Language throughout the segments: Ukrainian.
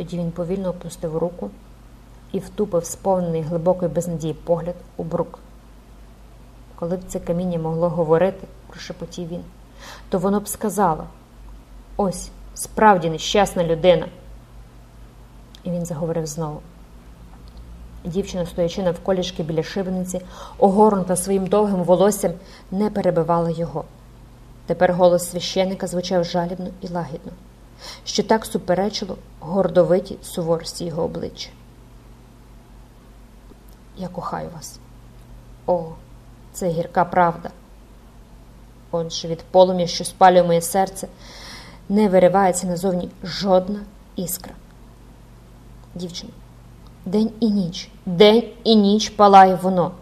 Тоді він повільно опустив руку і втупив сповнений глибокої безнадії погляд у брук. Коли б це каміння могло говорити, прошепотів він, то воно б сказало ось справді нещасна людина. І він заговорив знову. Дівчина, стоячи навколішки біля шибениці, огорнута своїм довгим волоссям, не перебивала його. Тепер голос священика звучав жалібно і лагідно, що так суперечило гордовитій суворості його обличчя. Я кохаю вас. О, це гірка правда. Отже, від полум'я, що спалює моє серце, не виривається назовні жодна іскра. Дівчина, день і ніч, день і ніч палає воно.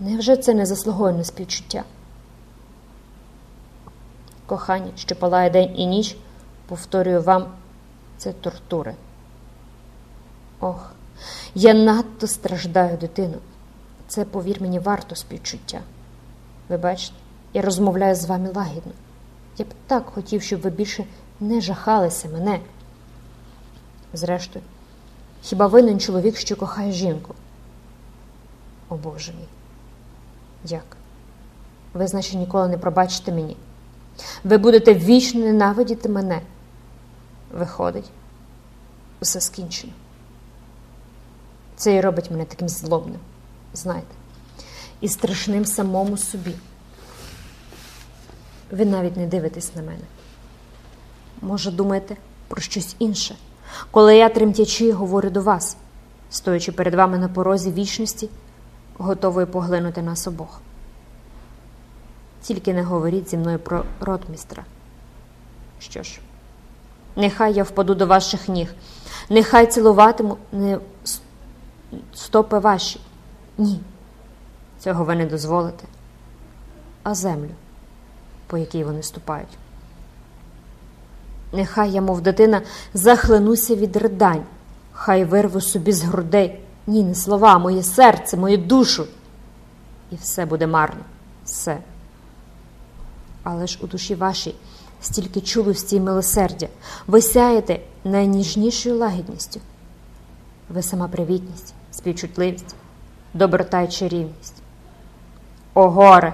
Невже це не заслуговує на співчуття? Кохання, що палає день і ніч, повторюю вам, це тортури. Ох, я надто страждаю, дитину. Це, повір мені, варто співчуття. Ви бачите, я розмовляю з вами лагідно. Я б так хотів, щоб ви більше не жахалися мене. Зрештою, хіба винен чоловік, що кохає жінку? О Боже мій. Як? Ви, значить, ніколи не пробачите мені. Ви будете вічно ненавидіти мене. Виходить, усе скінчено. Це і робить мене таким злобним, знаєте, і страшним самому собі. Ви навіть не дивитесь на мене. Може, думаєте про щось інше, коли я тремтячи говорю до вас, стоячи перед вами на порозі вічності, готовою поглинути нас обох. Тільки не говоріть зі мною про ротмістра. Що ж, нехай я впаду до ваших ніг, нехай цілуватиму не стопи ваші. Ні, цього ви не дозволите, а землю, по якій вони ступають. Нехай я, мов дитина, захлинуся від ридань, хай вирву собі з грудей. Ні, не слова, моє серце, мою душу. І все буде марно, все. Але ж у душі вашій стільки чулості і милосердя, ви сяєте найніжнішою лагідністю. Ви сама привітність, співчутливість, доброта й чарівність. О, горе!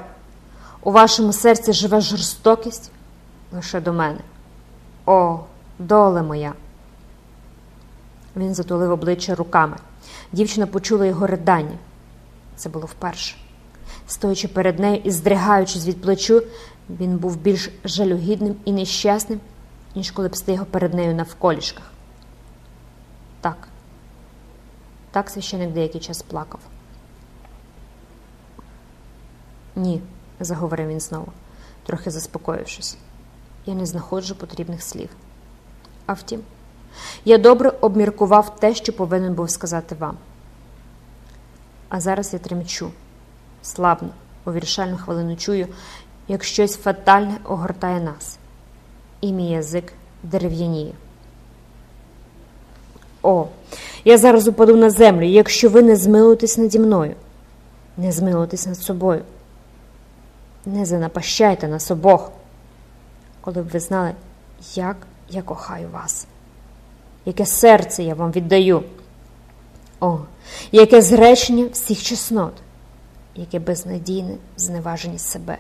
У вашому серці живе жорстокість лише до мене. О, доле моя! Він затулив обличчя руками. Дівчина почула його ридання. Це було вперше. Стоячи перед нею і здригаючись від плечу, він був більш жалюгідним і нещасним, ніж коли б стигав перед нею навколішках. Так, так священик деякий час плакав. Ні, заговорив він знову, трохи заспокоївшись. Я не знаходжу потрібних слів. А втім, я добре обміркував те, що повинен був сказати вам. А зараз я тремчу, слабно, у віршальну хвилину чую, як щось фатальне огортає нас, і мій язик дерев'яніє. О, я зараз упаду на землю, якщо ви не змилуєтесь наді мною, не змилуєтесь над собою. Не занапащайте нас обох, коли б ви знали, як я кохаю вас, яке серце я вам віддаю. О, яке зречення всіх чеснот, яке безнадійне зневаження себе.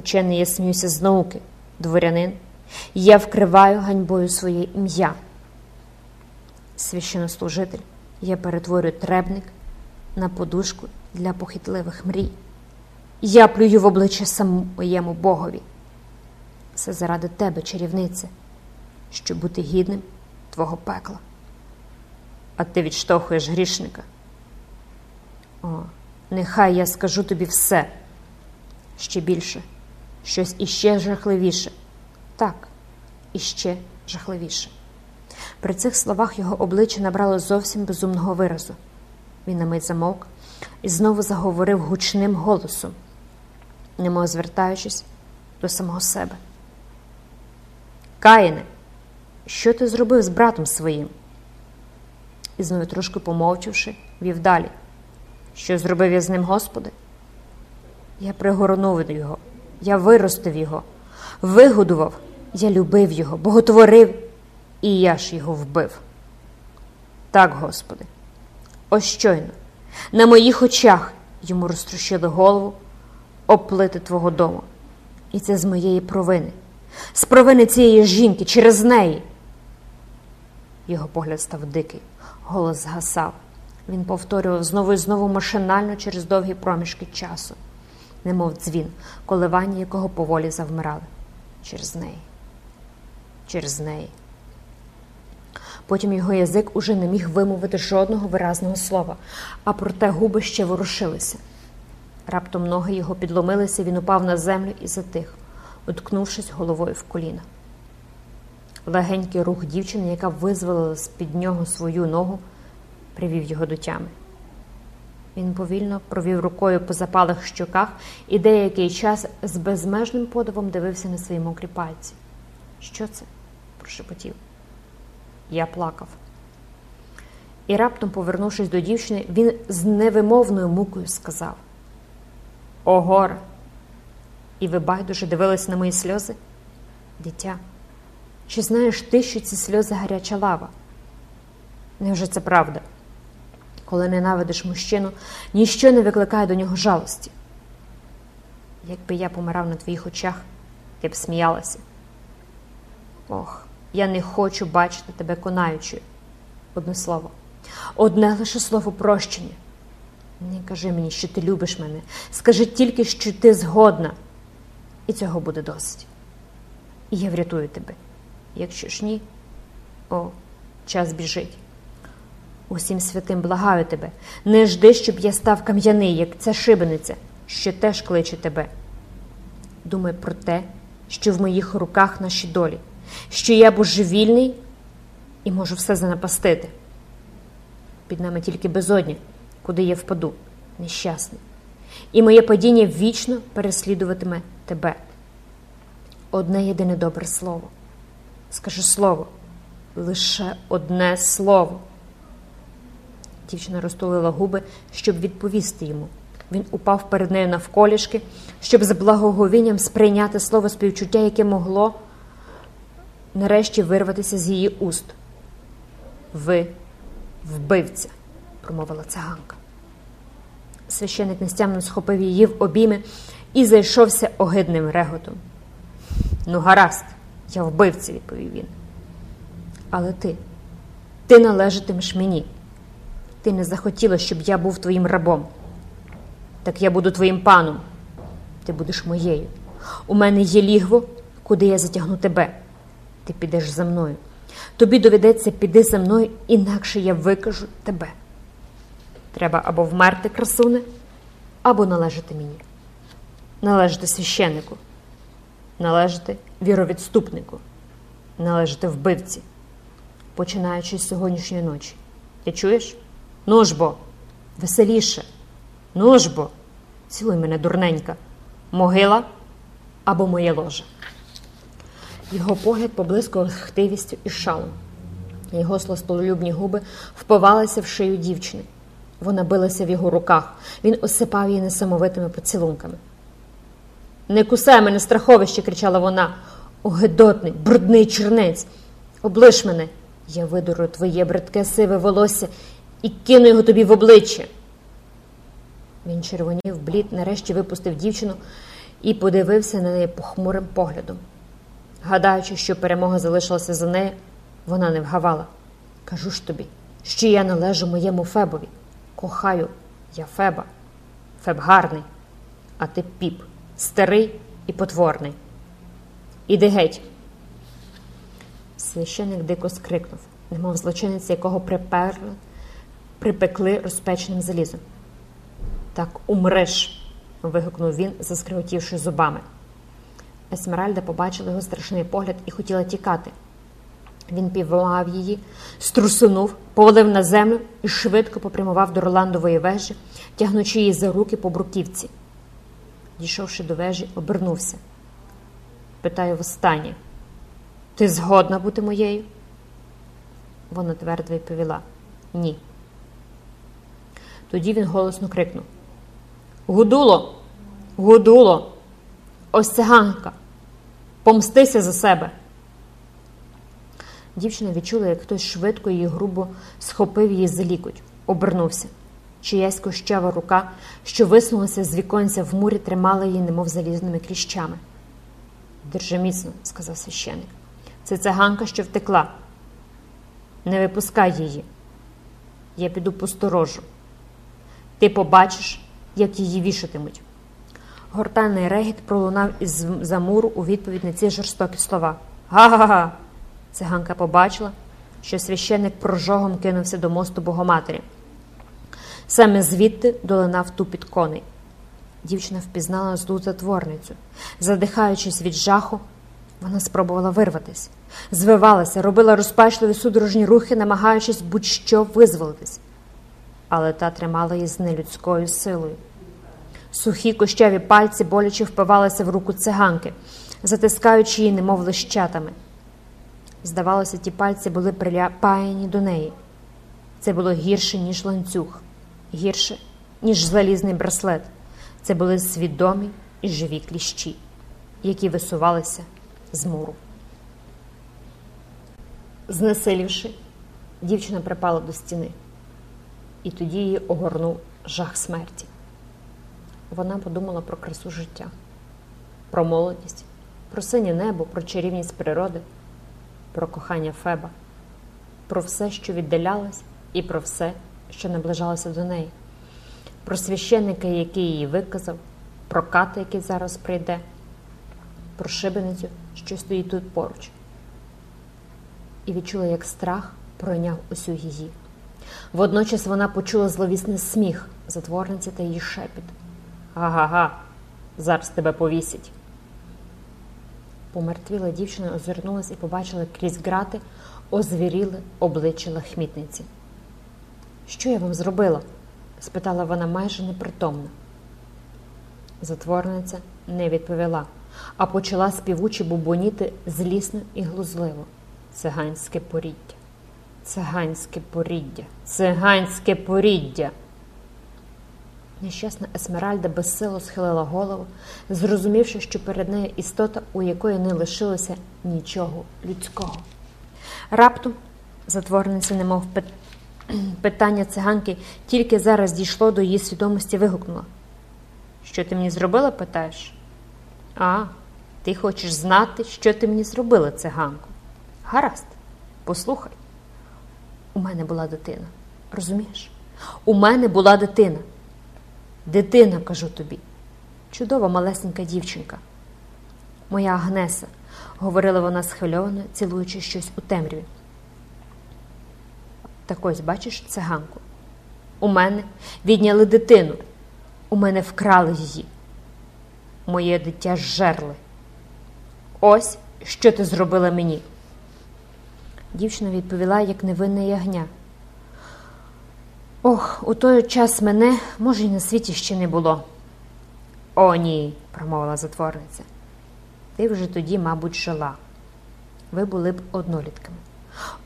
Учений я сміюся з науки, дворянин, я вкриваю ганьбою своє ім'я. Священнослужитель, я перетворюю требник на подушку для похитливих мрій. Я плюю в обличчя самоєму Богові. Це заради тебе, чарівнице, щоб бути гідним твого пекла. А ти відштовхуєш грішника. О, нехай я скажу тобі все ще більше, щось іще жахливіше. Так, іще жахливіше. При цих словах його обличчя набрало зовсім безумного виразу. Він на мить замовк і знову заговорив гучним голосом, немов звертаючись до самого себе. Каїне, що ти зробив з братом своїм? І знову трошки помовчавши, вів далі. Що зробив я з ним, Господи? Я пригорнув його, я виростив його, вигодував, Я любив його, боготворив, і я ж його вбив. Так, Господи, ось щойно, на моїх очах йому розтрощили голову оплити Твого дому. І це з моєї провини, з провини цієї жінки через неї. Його погляд став дикий, голос згасав. Він повторював знову і знову машинально через довгі проміжки часу, немов дзвін, коливання якого поволі завмирали. Через неї, через неї. Потім його язик уже не міг вимовити жодного виразного слова, а проте губи ще ворушилися. Раптом ноги його підломилися, він упав на землю і затих, уткнувшись головою в коліна. Легенький рух дівчини, яка визволила з-під нього свою ногу, привів його до тями. Він повільно провів рукою по запалих щоках і деякий час з безмежним подивом дивився на свої мокрі пальці. Що це? прошепотів. Я плакав. І раптом, повернувшись до дівчини, він з невимовною мукою сказав: О, горе! І ви байдуже дивились на мої сльози? Дитя, чи знаєш ти, що ці сльози гаряча лава? Невже це правда? Коли ненавидиш мужчину, ніщо не викликає до нього жалості. Якби я помирав на твоїх очах, ти б сміялася. Ох, я не хочу бачити тебе конаючою. Одне слово, одне лише слово прощення. Не кажи мені, що ти любиш мене. Скажи тільки, що ти згодна, і цього буде досить. І я врятую тебе. Якщо ж ні, о, час біжить. Усім святим благаю тебе, не жди, щоб я став кам'яний, як ця шибениця, що теж кличе тебе. Думай про те, що в моїх руках наші долі, що я божевільний і можу все занапастити. Під нами тільки безодня, куди я впаду, нещасний. І моє падіння вічно переслідуватиме тебе. Одне єдине добре слово. Скажи слово, лише одне слово. Дівчина розтулила губи, щоб відповісти йому. Він упав перед нею навколішки, щоб з благоговінням сприйняти слово співчуття, яке могло нарешті вирватися з її уст. Ви вбивця, промовила циганка. Священик нестямно схопив її в обійми і зайшовся огидним реготом. Ну, гаразд, я вбивця, відповів він. Але ти, ти належатимеш мені. Ти не захотіла, щоб я був твоїм рабом. Так я буду твоїм паном. Ти будеш моєю. У мене є лігво, куди я затягну тебе. Ти підеш за мною. Тобі доведеться піди за мною, інакше я викажу тебе. Треба або вмерти, красуне, або належати мені. Належати священнику, належати віровідступнику, належати вбивці, починаючи з сьогоднішньої ночі. Ти чуєш? Ну ж бо, веселіше. Ну бо, цілуй мене, дурненька, могила або моє ложе. Його погляд поблискував хтивістю і шалом. Його сластолюбні губи впивалися в шию дівчини. Вона билася в його руках. Він осипав її несамовитими поцілунками. Не кусай мене, страховище, кричала вона. Огидотний, брудний чернець. Облиш мене, я видурю твоє бридке сиве волосся і кину його тобі в обличчя. Він червонів блід, нарешті випустив дівчину і подивився на неї похмурим поглядом. Гадаючи, що перемога залишилася за нею, вона не вгавала. Кажу ж тобі, що я належу моєму Фебові. Кохаю я Феба. Феб гарний, а ти піп, старий і потворний. Іди геть. Священик дико скрикнув, немов злочинець, якого приперли, припекли розпеченим залізом. Так умреш. вигукнув він, заскриготівши зубами. Есмеральда побачила його страшний погляд і хотіла тікати. Він півламав її, струсунув, повалив на землю і швидко попрямував до Роландової вежі, тягнучи її за руки по бруківці. Дійшовши до вежі, обернувся. Питаю востаннє: ти згодна бути моєю? Вона твердо відповіла ні. Тоді він голосно крикнув: Гудуло, гудуло, ось циганка, помстися за себе. Дівчина відчула, як хтось швидко її грубо схопив її за лікоть, обернувся. Чиясь кощава рука, що висунулася з віконця в мурі, тримала її, немов залізними кліщами. Держи міцно, сказав священик. Це циганка, що втекла. Не випускай її. Я піду посторожу. Ти побачиш, як її вішатимуть. Гортанний регіт пролунав із за муру у відповідь на ці жорстокі слова. Га-га-га! Циганка побачила, що священник прожогом кинувся до мосту Богоматері. Саме звідти долинав тупіт коней. Дівчина впізнала злу затворницю. Задихаючись від жаху, вона спробувала вирватися, звивалася, робила розпачливі судорожні рухи, намагаючись будь-що визволитись. Але та тримала її з нелюдською силою. Сухі кощаві пальці боляче впивалися в руку циганки, затискаючи її, немов лищатами. Здавалося, ті пальці були приляпані до неї. Це було гірше, ніж ланцюг, гірше, ніж залізний браслет. Це були свідомі і живі кліщі, які висувалися з муру. Знесилівши, дівчина припала до стіни, і тоді її огорнув жах смерті. Вона подумала про красу життя, про молодість, про синє небо, про чарівність природи, про кохання Феба, про все, що віддалялось, і про все, що наближалося до неї, про священника, який її виказав, про ката, який зараз прийде, про шибеницю, що стоїть тут поруч. І відчула, як страх пройняв усю її. Водночас вона почула зловісний сміх затворниці та її шепіт. Га-га-га, зараз тебе повісять. Помертвіла дівчина озирнулась і побачила крізь грати озвіріле обличчя лахмітниці. Що я вам зробила? спитала вона майже непритомно. Затворниця не відповіла, а почала співуче бубоніти злісно і глузливо. Циганське поріддя, циганське поріддя, циганське поріддя. Нещасна Есмеральда безсило схилила голову, зрозумівши, що перед нею істота, у якої не лишилося нічого людського. Раптом затворниця, немов питання циганки, тільки зараз дійшло до її свідомості, вигукнула. Що ти мені зробила, питаєш? А, ти хочеш знати, що ти мені зробила, циганку? Гаразд, послухай. У мене була дитина. Розумієш? У мене була дитина. Дитина, кажу тобі, чудова малесенька дівчинка. Моя Агнеса, говорила вона схвильовано, цілуючи щось у темряві. Так ось, бачиш, циганку. У мене відняли дитину, у мене вкрали її. Моє дитя жерли. Ось що ти зробила мені. Дівчина відповіла, як невинне ягня. Ох, у той час мене, може, й на світі ще не було. О, ні, промовила затворниця. Ти вже тоді, мабуть, жила. Ви були б однолітками.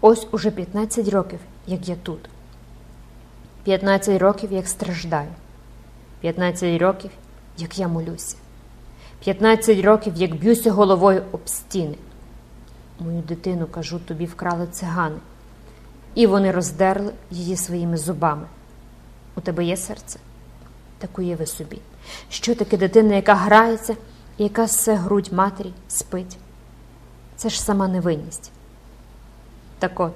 Ось уже 15 років, як я тут. 15 років, як страждаю. 15 років, як я молюся. 15 років, як б'юся головою об стіни. Мою дитину, кажу, тобі вкрали цигани і вони роздерли її своїми зубами. У тебе є серце? Так уяви собі, що таке дитина, яка грається і яка все грудь матері спить. Це ж сама невинність. Так от,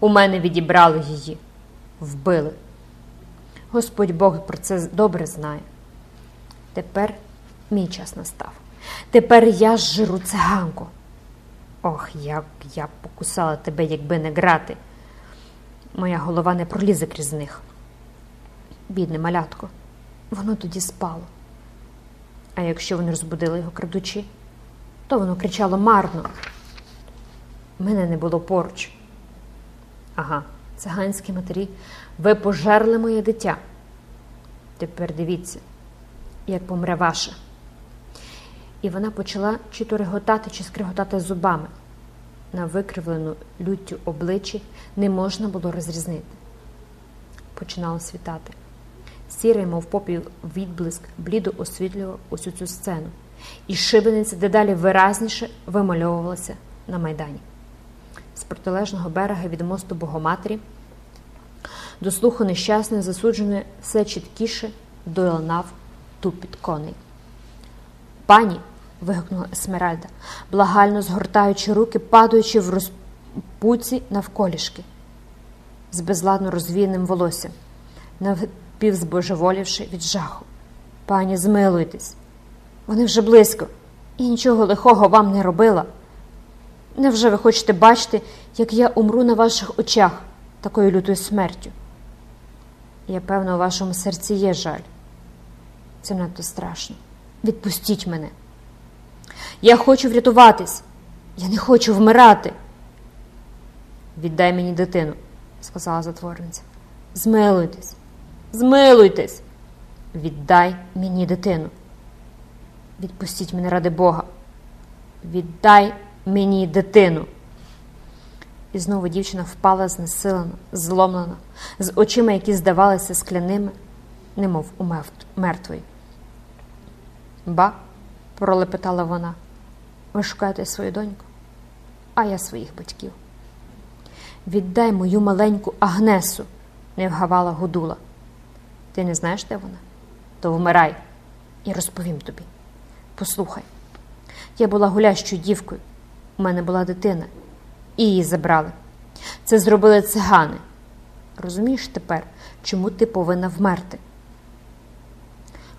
у мене відібрали її, вбили. Господь Бог про це добре знає. Тепер мій час настав. Тепер я жиру циганку. Ох, як я б покусала тебе, якби не грати. Моя голова не пролізе крізь них. Бідне малятко, воно тоді спало. А якщо вони розбудили його крадучи, то воно кричало марно. Мене не було поруч. Ага, циганські матері, ви пожерли моє дитя. Тепер дивіться, як помре ваше і вона почала чи то реготати, чи скриготати зубами. На викривлену люттю обличчі не можна було розрізнити. Починало світати. Сірий, мов попіл, відблиск, блідо освітлював усю цю сцену, і шибениця дедалі виразніше вимальовувалася на майдані. з протилежного берега від мосту Богоматері, до слуху нещасної, засудженої, все чіткіше долинав тупіт коней. Пані. Вигукнула Есмеральда, благально згортаючи руки, падаючи в розпуці навколішки, з безладно розвіяним волоссям, напівзбожеволівши від жаху. Пані, змилуйтесь, вони вже близько, і нічого лихого вам не робила. Невже ви хочете бачити, як я умру на ваших очах такою лютою смертю? Я певно, у вашому серці є жаль. Це надто страшно. Відпустіть мене. Я хочу врятуватись. Я не хочу вмирати. Віддай мені дитину, сказала затворниця. Змилуйтесь, змилуйтесь. Віддай мені дитину. Відпустіть мене ради Бога. Віддай мені дитину. І знову дівчина впала знесилена, зломлена, з очима, які здавалися скляними, немов у мертвої. Ба, пролепетала вона, ви шукаєте свою доньку, а я своїх батьків. Віддай мою маленьку Агнесу, не вгавала Гудула. Ти не знаєш, де вона? То вмирай і розповім тобі. Послухай, я була гулящою дівкою, у мене була дитина, і її забрали. Це зробили цигани. Розумієш тепер, чому ти повинна вмерти?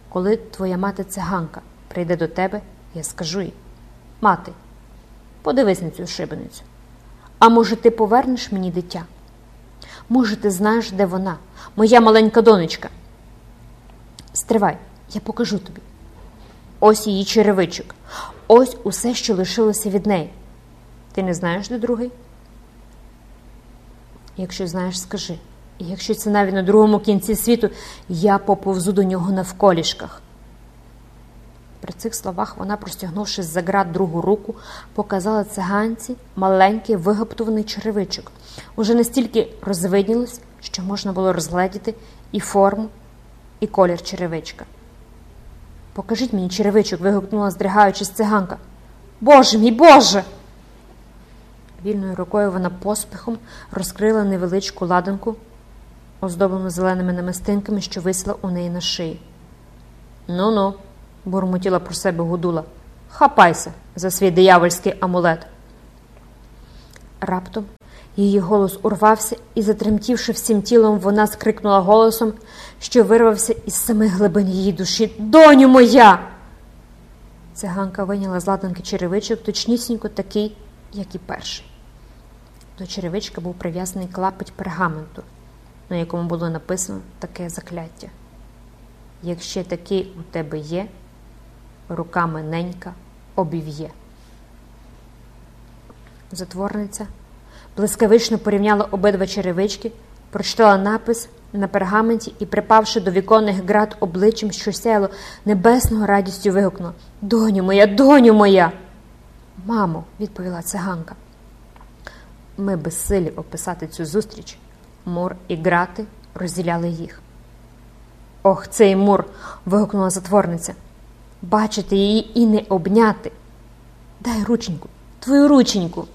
Коли твоя мати циганка прийде до тебе, я скажу їй мати, подивись на цю шибеницю. А може, ти повернеш мені дитя? Може, ти знаєш, де вона, моя маленька донечка? Стривай, я покажу тобі. Ось її черевичок, ось усе, що лишилося від неї. Ти не знаєш, де другий? Якщо знаєш, скажи. І якщо це навіть на другому кінці світу, я поповзу до нього навколішках. При цих словах вона, простягнувши за град другу руку, показала циганці маленький вигаптований черевичок. Уже настільки розвиднілось, що можна було розгледіти і форму, і колір черевичка. Покажіть мені черевичок, вигукнула, здригаючись циганка. Боже мій Боже! Вільною рукою вона поспіхом розкрила невеличку ладанку, оздоблену зеленими намистинками, що висла у неї на шиї. Ну ну бурмотіла про себе Гудула. Хапайся за свій диявольський амулет. Раптом її голос урвався і, затремтівши всім тілом, вона скрикнула голосом, що вирвався із самих глибин її душі. Доню моя! Циганка виняла з ладанки черевичок, точнісінько такий, як і перший. До черевичка був прив'язаний клапоть пергаменту, на якому було написано таке закляття. Якщо такий у тебе є, руками ненька обів'є. Затворниця блискавично порівняла обидва черевички, прочитала напис на пергаменті і, припавши до віконних град обличчям, що сяло небесною радістю, вигукнула Доню моя, доню моя. Мамо, відповіла циганка. Ми безсилі описати цю зустріч. Мур і грати розділяли їх. Ох, цей мур. вигукнула затворниця бачити її і не обняти. Дай рученьку, твою рученьку.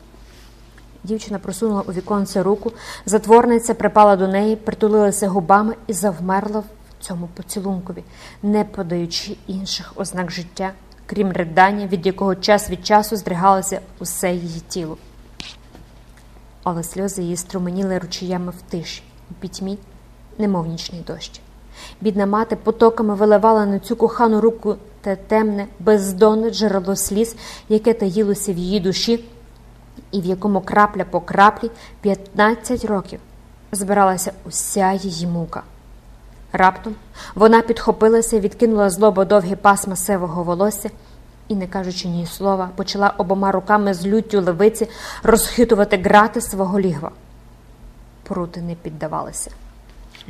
Дівчина просунула у віконце руку, затворниця припала до неї, притулилася губами і завмерла в цьому поцілункові, не подаючи інших ознак життя, крім ридання, від якого час від часу здригалося усе її тіло. Але сльози її струменіли ручіями в тиші, у пітьмі, немов нічний дощ. Бідна мати потоками виливала на цю кохану руку те темне, бездонне джерело сліз, яке таїлося в її душі, і в якому крапля по краплі 15 років збиралася уся її мука. Раптом вона підхопилася відкинула злобо довгі пасма севого волосся і, не кажучи ні слова, почала обома руками з люттю левиці розхитувати грати свого лігва. Прути не піддавалися.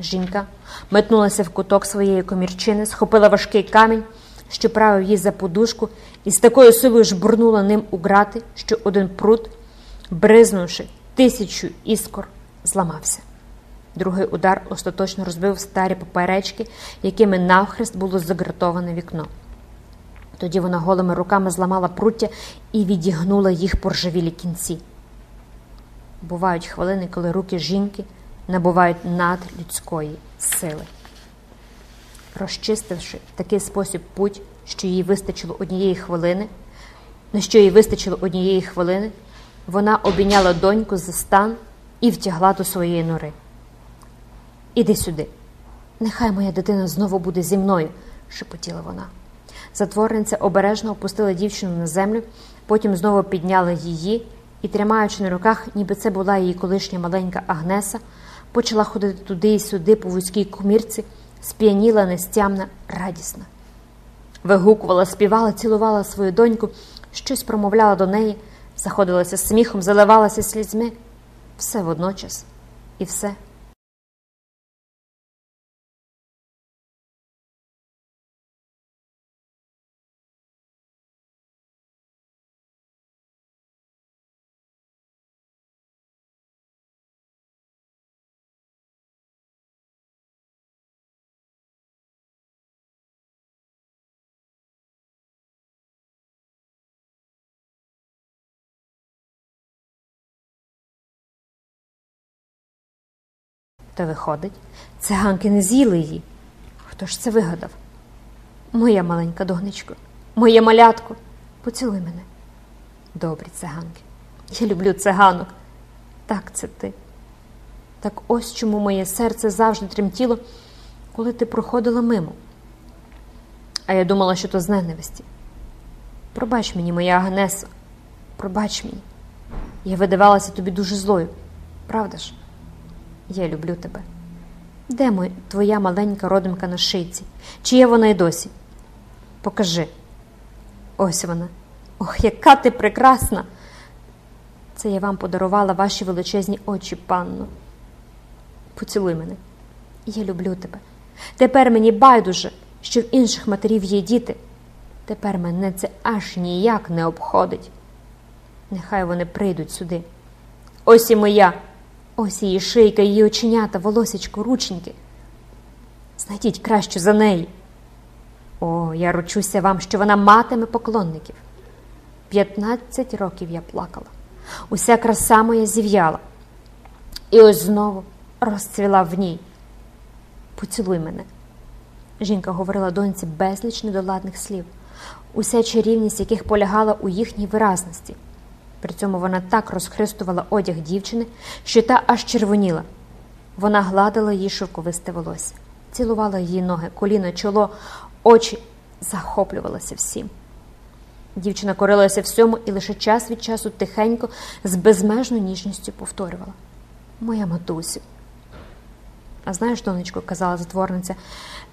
Жінка метнулася в куток своєї комірчини, схопила важкий камінь, що правив її за подушку, і з такою силою жбурнула ним у грати, що один прут, бризнувши тисячу іскор, зламався. Другий удар остаточно розбив старі поперечки, якими навхрест було загратоване вікно. Тоді вона голими руками зламала пруття і відігнула їх поржавілі кінці. Бувають хвилини, коли руки жінки набувають надлюдської сили. Розчистивши в такий спосіб путь, що їй вистачило однієї хвилини, на що їй вистачило однієї хвилини, вона обійняла доньку за стан і втягла до своєї нори. Іди сюди, нехай моя дитина знову буде зі мною, шепотіла вона. Затворниця обережно опустила дівчину на землю, потім знову підняла її і, тримаючи на руках, ніби це була її колишня маленька Агнеса, почала ходити туди і сюди по вузькій кумірці, сп'яніла нестямна, радісна. Вигукувала, співала, цілувала свою доньку, щось промовляла до неї, заходилася сміхом, заливалася слізьми. Все водночас і все. То виходить, циганки не з'їли її. Хто ж це вигадав? Моя маленька донечко, моє малятко, поцілуй мене. Добрі циганки. Я люблю циганок. Так це ти. Так ось чому моє серце завжди тремтіло, коли ти проходила мимо. А я думала, що то з ненависті. Пробач мені, моя Агнесо, пробач мені. Я видавалася тобі дуже злою, правда ж? Я люблю тебе. Де моя, твоя маленька родимка на шийці? Чи є вона й досі? Покажи. Ось вона. Ох, яка ти прекрасна! Це я вам подарувала ваші величезні очі, панно. Поцілуй мене. Я люблю тебе. Тепер мені байдуже, що в інших матерів є діти. Тепер мене це аж ніяк не обходить. Нехай вони прийдуть сюди. Ось і моя. Ось її шийка, її оченята, волосечко, рученьки. Знайдіть кращу за неї. О, я ручуся вам, що вона матиме поклонників. П'ятнадцять років я плакала. Уся краса моя зів'яла. І ось знову розцвіла в ній. Поцілуй мене. Жінка говорила доньці безліч недоладних слів, уся чарівність яких полягала у їхній виразності. При цьому вона так розхристувала одяг дівчини, що та аж червоніла. Вона гладила її шовковисте волосся, цілувала її ноги, коліна, чоло, очі, захоплювалася всім. Дівчина корилася всьому і лише час від часу тихенько, з безмежною ніжністю повторювала Моя матусю. А знаєш, донечко, казала затворниця,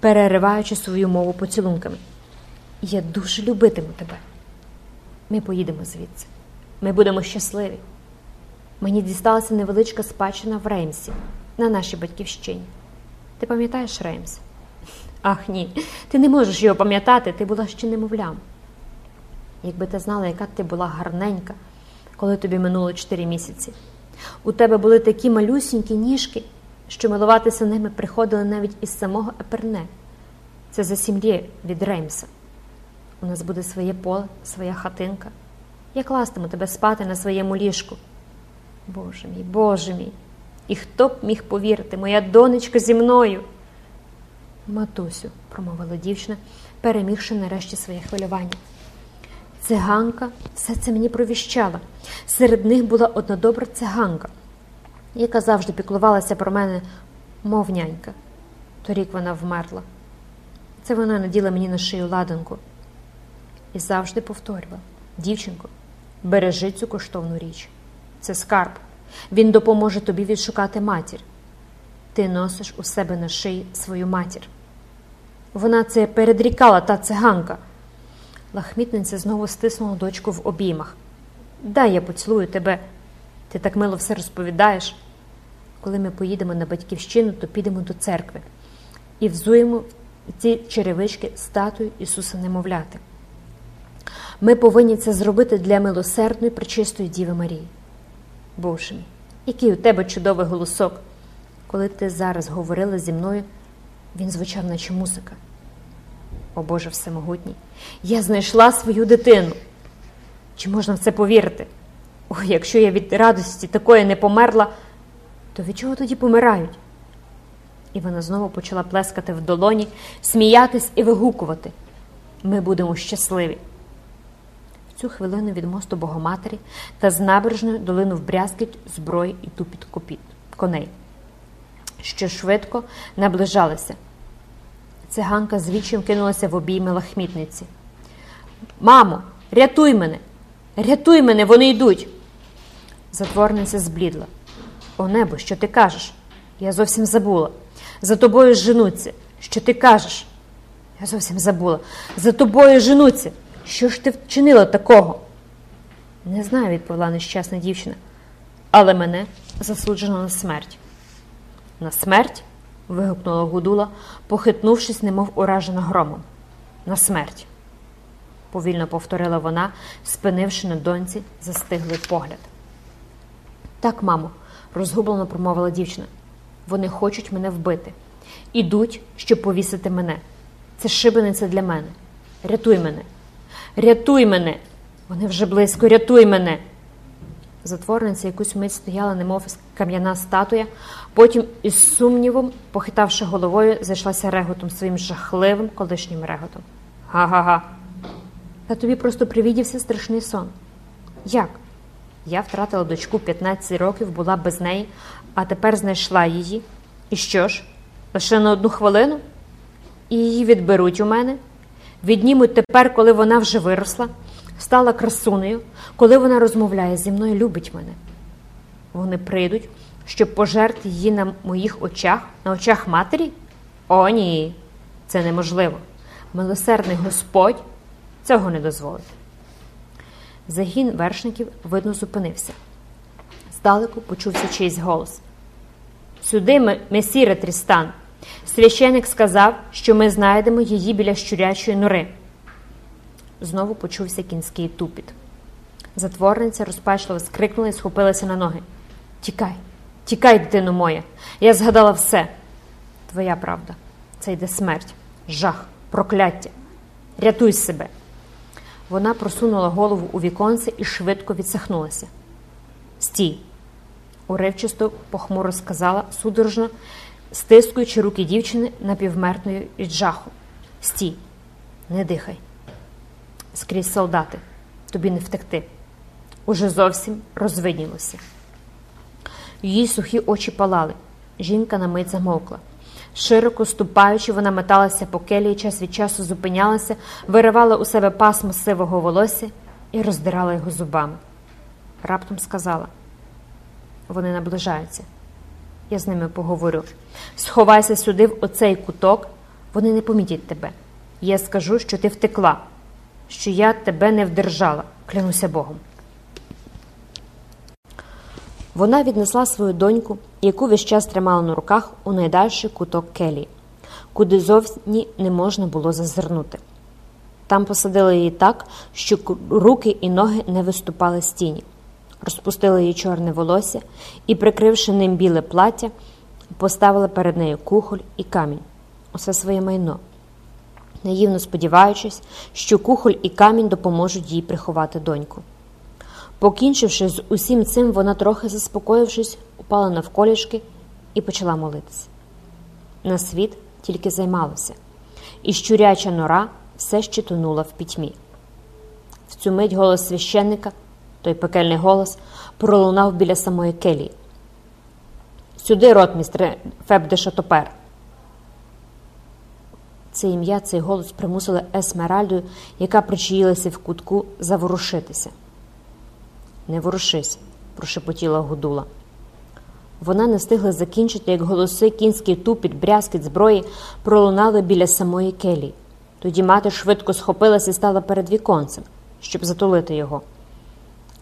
перериваючи свою мову поцілунками, я дуже любитиму тебе. Ми поїдемо звідси. Ми будемо щасливі. Мені дісталася невеличка спадщина в Реймсі, на нашій батьківщині. Ти пам'ятаєш Реймс? Ах, ні, ти не можеш його пам'ятати, ти була ще немовлям. Якби ти знала, яка ти була гарненька, коли тобі минуло чотири місяці. У тебе були такі малюсінькі ніжки, що милуватися ними приходили навіть із самого Еперне. Це за сім'ї від Реймса. У нас буде своє поле, своя хатинка. Я кластиму тебе спати на своєму ліжку. Боже мій, Боже мій, і хто б міг повірити, моя донечка зі мною. Матусю, промовила дівчина, перемігши нарешті своє хвилювання. Циганка все це мені провіщала. Серед них була одна добра циганка, яка завжди піклувалася про мене, мов нянька. Торік вона вмерла. Це вона наділа мені на шию ладанку і завжди повторювала: дівчинко, бережи цю коштовну річ. Це скарб. Він допоможе тобі відшукати матір. Ти носиш у себе на шиї свою матір. Вона це передрікала та циганка. Лахмітниця знову стиснула дочку в обіймах. Дай я поцілую тебе. Ти так мило все розповідаєш. Коли ми поїдемо на батьківщину, то підемо до церкви і взуємо ці черевички статую Ісуса Немовляти. Ми повинні це зробити для милосердної, пречистої Діви Марії. Боже мій, який у тебе чудовий голосок. Коли ти зараз говорила зі мною, він звучав, наче музика. О Боже Всемогутній, я знайшла свою дитину. Чи можна в це повірити? Ой, якщо я від радості такої не померла, то від чого тоді помирають? І вона знову почала плескати в долоні, сміятись і вигукувати. Ми будемо щасливі. Цю хвилину від мосту Богоматері та з набережної долинув брязкіт зброї і тупіт копіт коней, що швидко наближалися. Циганка з вічем кинулася в обійми лахмітниці. Мамо, рятуй мене, рятуй мене, вони йдуть. Затворниця зблідла. О небо, що ти кажеш? Я зовсім забула. За тобою женуться. Що ти кажеш? Я зовсім забула. За тобою женуться. Що ж ти вчинила такого? Не знаю, відповіла нещасна дівчина. Але мене засуджено на смерть. На смерть? вигукнула Гудула, похитнувшись, немов уражена громом. На смерть, повільно повторила вона, спинивши на доньці застиглий погляд. Так, мамо, розгублено промовила дівчина. Вони хочуть мене вбити. Ідуть, щоб повісити мене. Це шибениця для мене. Рятуй мене. Рятуй мене. Вони вже близько, рятуй мене. Затворниця якусь мить стояла, немов кам'яна статуя, потім із сумнівом, похитавши головою, зайшлася реготом своїм жахливим колишнім реготом. Га-га-га. Та тобі просто привідівся страшний сон. Як? Я втратила дочку 15 років, була без неї, а тепер знайшла її. І що ж? Лише на одну хвилину? І її відберуть у мене? Віднімуть тепер, коли вона вже виросла, стала красунею, коли вона розмовляє зі мною, любить мене. Вони прийдуть, щоб пожерти її на моїх очах, на очах матері? О, ні, це неможливо. Милосердний Господь цього не дозволить. Загін вершників, видно, зупинився. Здалеку почувся чийсь голос. Сюди, месіре Трістан. Священик сказав, що ми знайдемо її біля щурячої нори. Знову почувся кінський тупіт. Затворниця розпачливо скрикнула і схопилася на ноги. Тікай, тікай, дитино моя. Я згадала все. Твоя правда. Це йде смерть, жах, прокляття. Рятуй себе. Вона просунула голову у віконце і швидко відсахнулася. Стій, уривчисто похмуро сказала, судорожно, стискуючи руки дівчини напівмертної від жаху. Стій, не дихай. Скрізь солдати, тобі не втекти. Уже зовсім розвиднілося. Її сухі очі палали. Жінка на мить замовкла. Широко ступаючи, вона металася по келії, час від часу зупинялася, виривала у себе пасмо сивого волосся і роздирала його зубами. Раптом сказала: вони наближаються. Я з ними поговорю. Сховайся сюди, в оцей куток, вони не помітять тебе. Я скажу, що ти втекла, що я тебе не вдержала, клянуся Богом. Вона віднесла свою доньку, яку весь час тримала на руках у найдальший куток келії, куди зовсні не можна було зазирнути. Там посадили її так, що руки і ноги не виступали з тіні, розпустили її чорне волосся і, прикривши ним біле плаття, поставили перед нею кухоль і камінь, усе своє майно, наївно сподіваючись, що кухоль і камінь допоможуть їй приховати доньку. Покінчивши з усім цим, вона, трохи заспокоївшись, упала навколішки і почала молитися. На світ тільки займалося, і щуряча нора все ще тонула в пітьмі. В цю мить голос священника, той пекельний голос, пролунав біля самої келії. Сюди, ротмістре Фебде Шатопер. Це ім'я, цей голос примусили Есмеральду, яка причаїлася в кутку, заворушитися. Не ворушись, прошепотіла Гудула. Вона не встигла закінчити, як голоси кінський тупіт, брязкіт зброї пролунали біля самої келії. Тоді мати швидко схопилася і стала перед віконцем, щоб затулити його.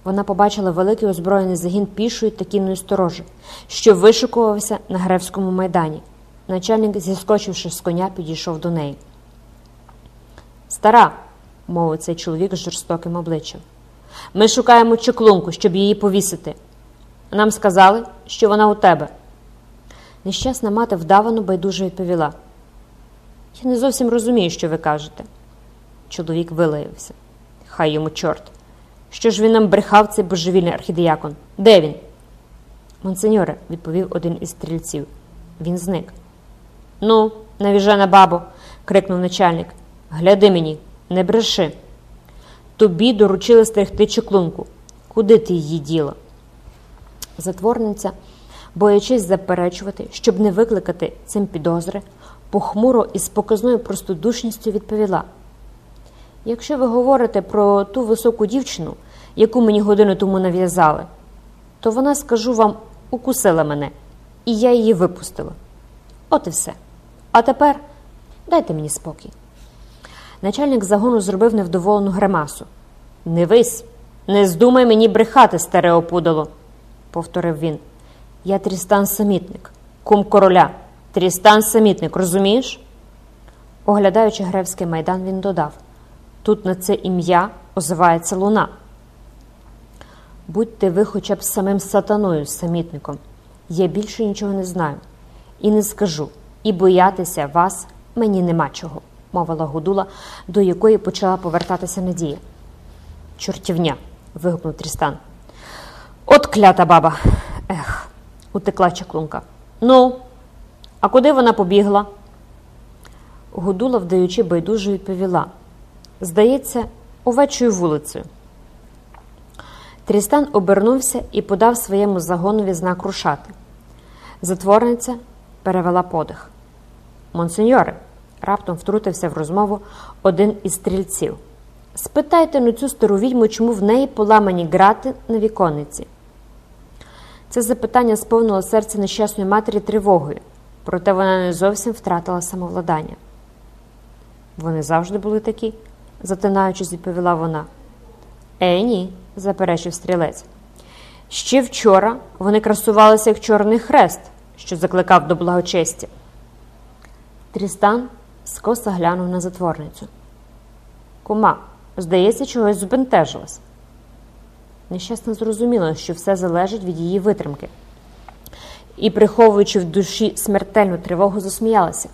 Вона побачила великий озброєний загін пішої та кінної сторожі, що вишикувався на Гревському майдані. Начальник, зіскочивши з коня, підійшов до неї. Стара, мовив цей чоловік з жорстоким обличчям. Ми шукаємо чеклунку, щоб її повісити. Нам сказали, що вона у тебе. Нещасна мати вдавано байдуже відповіла. Я не зовсім розумію, що ви кажете. Чоловік вилаявся. Хай йому чорт. Що ж він нам брехав цей божевільний архідіякон? Де він? Монсеньоре, відповів один із стрільців. Він зник. Ну, навіжена бабо, крикнув начальник. Гляди мені, не бреши. Тобі доручили стерегти чеклунку. Куди ти її діла? Затворниця, боячись заперечувати, щоб не викликати цим підозри, похмуро і з показною простодушністю відповіла: Якщо ви говорите про ту високу дівчину, яку мені годину тому нав'язали, то вона, скажу вам, укусила мене, і я її випустила. От і все. А тепер дайте мені спокій. Начальник загону зробив невдоволену гримасу. Не вись, не здумай мені брехати, старе опудало, повторив він. Я Трістан самітник, кум короля. Трістан самітник, розумієш? Оглядаючи Гревський майдан, він додав тут на це ім'я озивається луна. Будьте ви хоча б самим сатаною, самітником. Я більше нічого не знаю і не скажу, і боятися вас мені нема чого, мовила Гудула, до якої почала повертатися Надія. Чортівня. вигукнув Трістан. От клята баба. Ех, утекла чаклунка. Ну, а куди вона побігла? Гудула, вдаючи байдуже, відповіла. Здається, овечою вулицею. Трістан обернувся і подав своєму загонові знак рушати. Затворниця перевела подих. Монсеньоре, раптом втрутився в розмову один із стрільців. Спитайте на цю стару відьму, чому в неї поламані грати на віконниці. Це запитання сповнило серце нещасної матері тривогою, проте вона не зовсім втратила самовладання. Вони завжди були такі, затинаючись, відповіла вона. Е, ні, заперечив стрілець. Ще вчора вони красувалися як Чорний хрест, що закликав до благочестя. Трістан скоса глянув на затворницю. Кума, здається, чогось збентежилась. Нещасно зрозуміло, що все залежить від її витримки. І, приховуючи в душі смертельну тривогу, засміялася.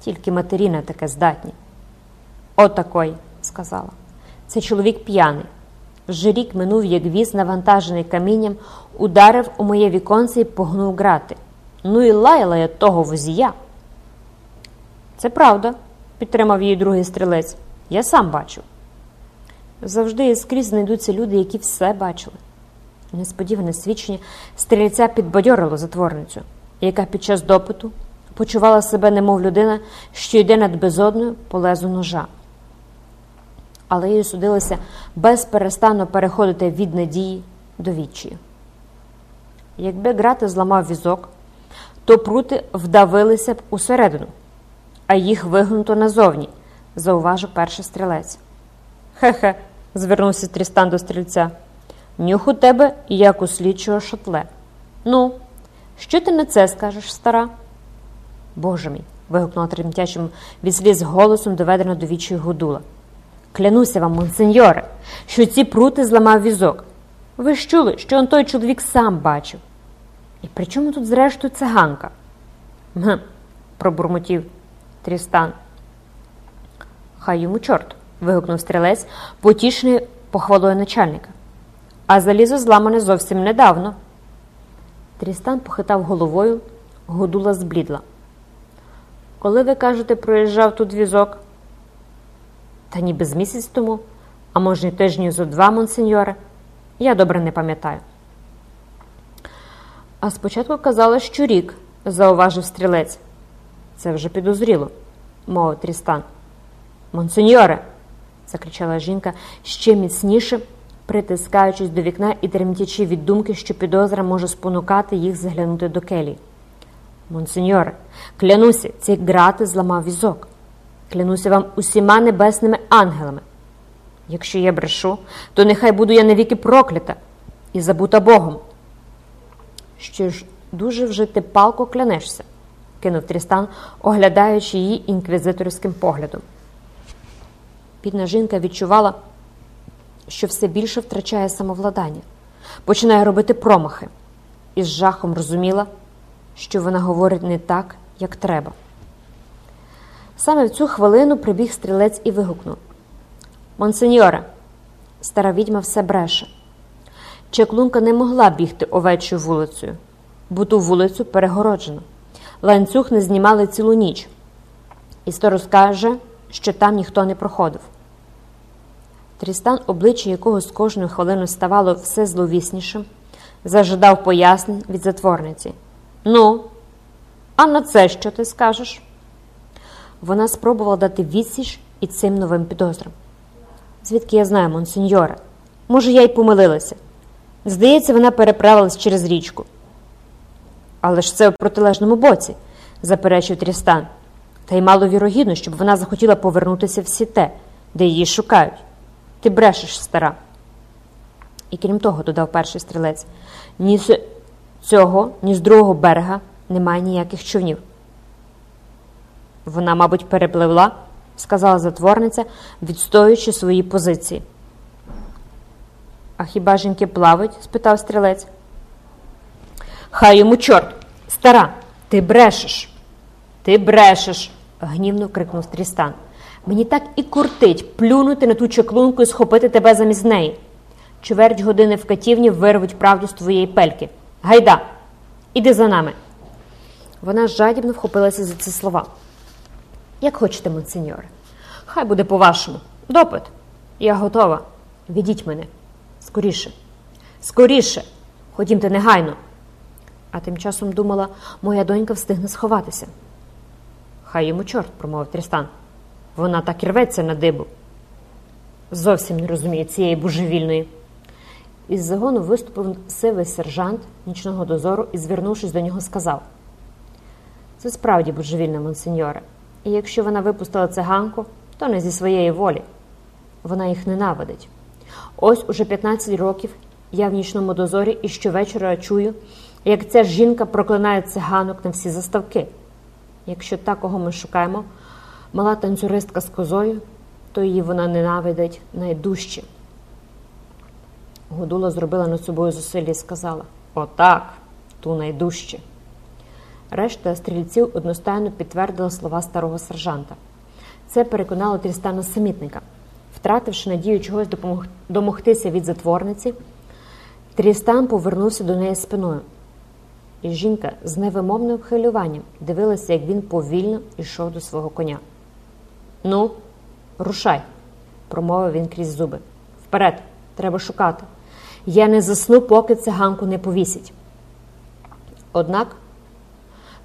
Тільки матері на таке здатні. Отакой, сказала. Це чоловік п'яний. Вже рік минув, як віз, навантажений камінням, ударив у моє віконце і погнув грати. Ну і лаяла я того возія. Це правда, підтримав її другий стрілець. Я сам бачив. Завжди і скрізь знайдуться люди, які все бачили. Несподіване свідчення стрільця підбадьорило затворницю, яка під час допиту почувала себе, немов людина, що йде над безодною по лезу ножа. Але їй судилося безперестанно переходити від надії до відчаю. Якби грати зламав візок, то прути вдавилися б усередину, а їх вигнуто назовні, зауважив перший стрілець. Хе-хе, звернувся Трістан до стрільця. Нюх у тебе, як у слідчого шатле. Ну, що ти на це скажеш, стара? Боже мій. вигукнула тремтячим від сліз голосом доведено до вічої гудула. Клянуся вам, монсеньоре, що ці прути зламав візок. Ви ж чули, що он той чоловік сам бачив. І при чому тут, зрештою, циганка? Гм, пробурмотів Трістан. Хай йому чорт. вигукнув стрілець, потішений похвалою начальника. А залізо зламане зовсім недавно. Трістан похитав головою, годула зблідла. Коли ви кажете, проїжджав тут візок? Та ніби з місяць тому, а може, тижні зо два, монсеньоре. Я добре не пам'ятаю. А спочатку казали, що рік, зауважив стрілець. Це вже підозріло, мовив Трістан. Монсеньоре, закричала жінка ще міцніше, притискаючись до вікна і тремтячи від думки, що підозра може спонукати їх заглянути до келі. Монсеньоре, клянуся, ці грати зламав візок. Клянуся вам усіма небесними ангелами. Якщо я брешу, то нехай буду я навіки проклята і забута Богом. Що ж, дуже вже ти палко клянешся, кинув Трістан, оглядаючи її інквізиторським поглядом. Бідна жінка відчувала, що все більше втрачає самовладання, починає робити промахи, і з жахом розуміла, що вона говорить не так, як треба. Саме в цю хвилину прибіг стрілець і вигукнув: Монсеньоре, стара відьма все бреше. Чеклунка не могла бігти овечою вулицею, бо ту вулицю перегороджено. Ланцюг не знімали цілу ніч. І сто розкаже, що там ніхто не проходив. Трістан, обличчя якого з кожною хвилиною ставало все зловіснішим, зажидав пояснень від затворниці. Ну, а на це що ти скажеш? Вона спробувала дати відсіч і цим новим підозрам. Звідки я знаю, монсеньоре? Може, я й помилилася. Здається, вона переправилась через річку. Але ж це в протилежному боці, заперечив Трістан. Та й мало вірогідно, щоб вона захотіла повернутися в сіте, де її шукають. Ти брешеш, стара. І крім того, додав перший стрілець, ні з цього, ні з другого берега немає ніяких човнів. Вона, мабуть, перепливла, сказала затворниця, відстоюючи свої позиції. А хіба жінки плавають? спитав стрілець. Хай йому чорт, стара, ти брешеш. Ти брешеш, гнівно крикнув Трістан. Мені так і куртить плюнути на ту чеклунку і схопити тебе замість неї. Чверть години в катівні вирвуть правду з твоєї пельки. Гайда, іди за нами. Вона жадібно вхопилася за ці слова. Як хочете, монсеньоре. Хай буде по-вашому. Допит. Я готова. Відіть мене. Скоріше. Скоріше. Ходімте негайно. А тим часом думала, моя донька встигне сховатися. Хай йому чорт, промовив Трістан. Вона так і рветься на дибу. Зовсім не розуміє цієї божевільної. Із загону виступив сивий сержант нічного дозору і, звернувшись до нього, сказав: Це справді божевільна, монсеньоре. І якщо вона випустила циганку, то не зі своєї волі. Вона їх ненавидить. Ось уже 15 років я в нічному дозорі і щовечора чую, як ця жінка проклинає циганок на всі заставки. Якщо та, кого ми шукаємо, мала танцюристка з козою, то її вона ненавидить найдужче. Гудула зробила над собою зусилля і сказала Отак, ту найдужче. Решта стрільців одностайно підтвердила слова старого сержанта. Це переконало Трістана самітника. Втративши надію чогось домогтися від затворниці, Трістан повернувся до неї спиною. І жінка з невимовним хвилюванням дивилася, як він повільно йшов до свого коня. Ну, рушай, промовив він крізь зуби. Вперед, треба шукати. Я не засну, поки циганку не повісять. Однак,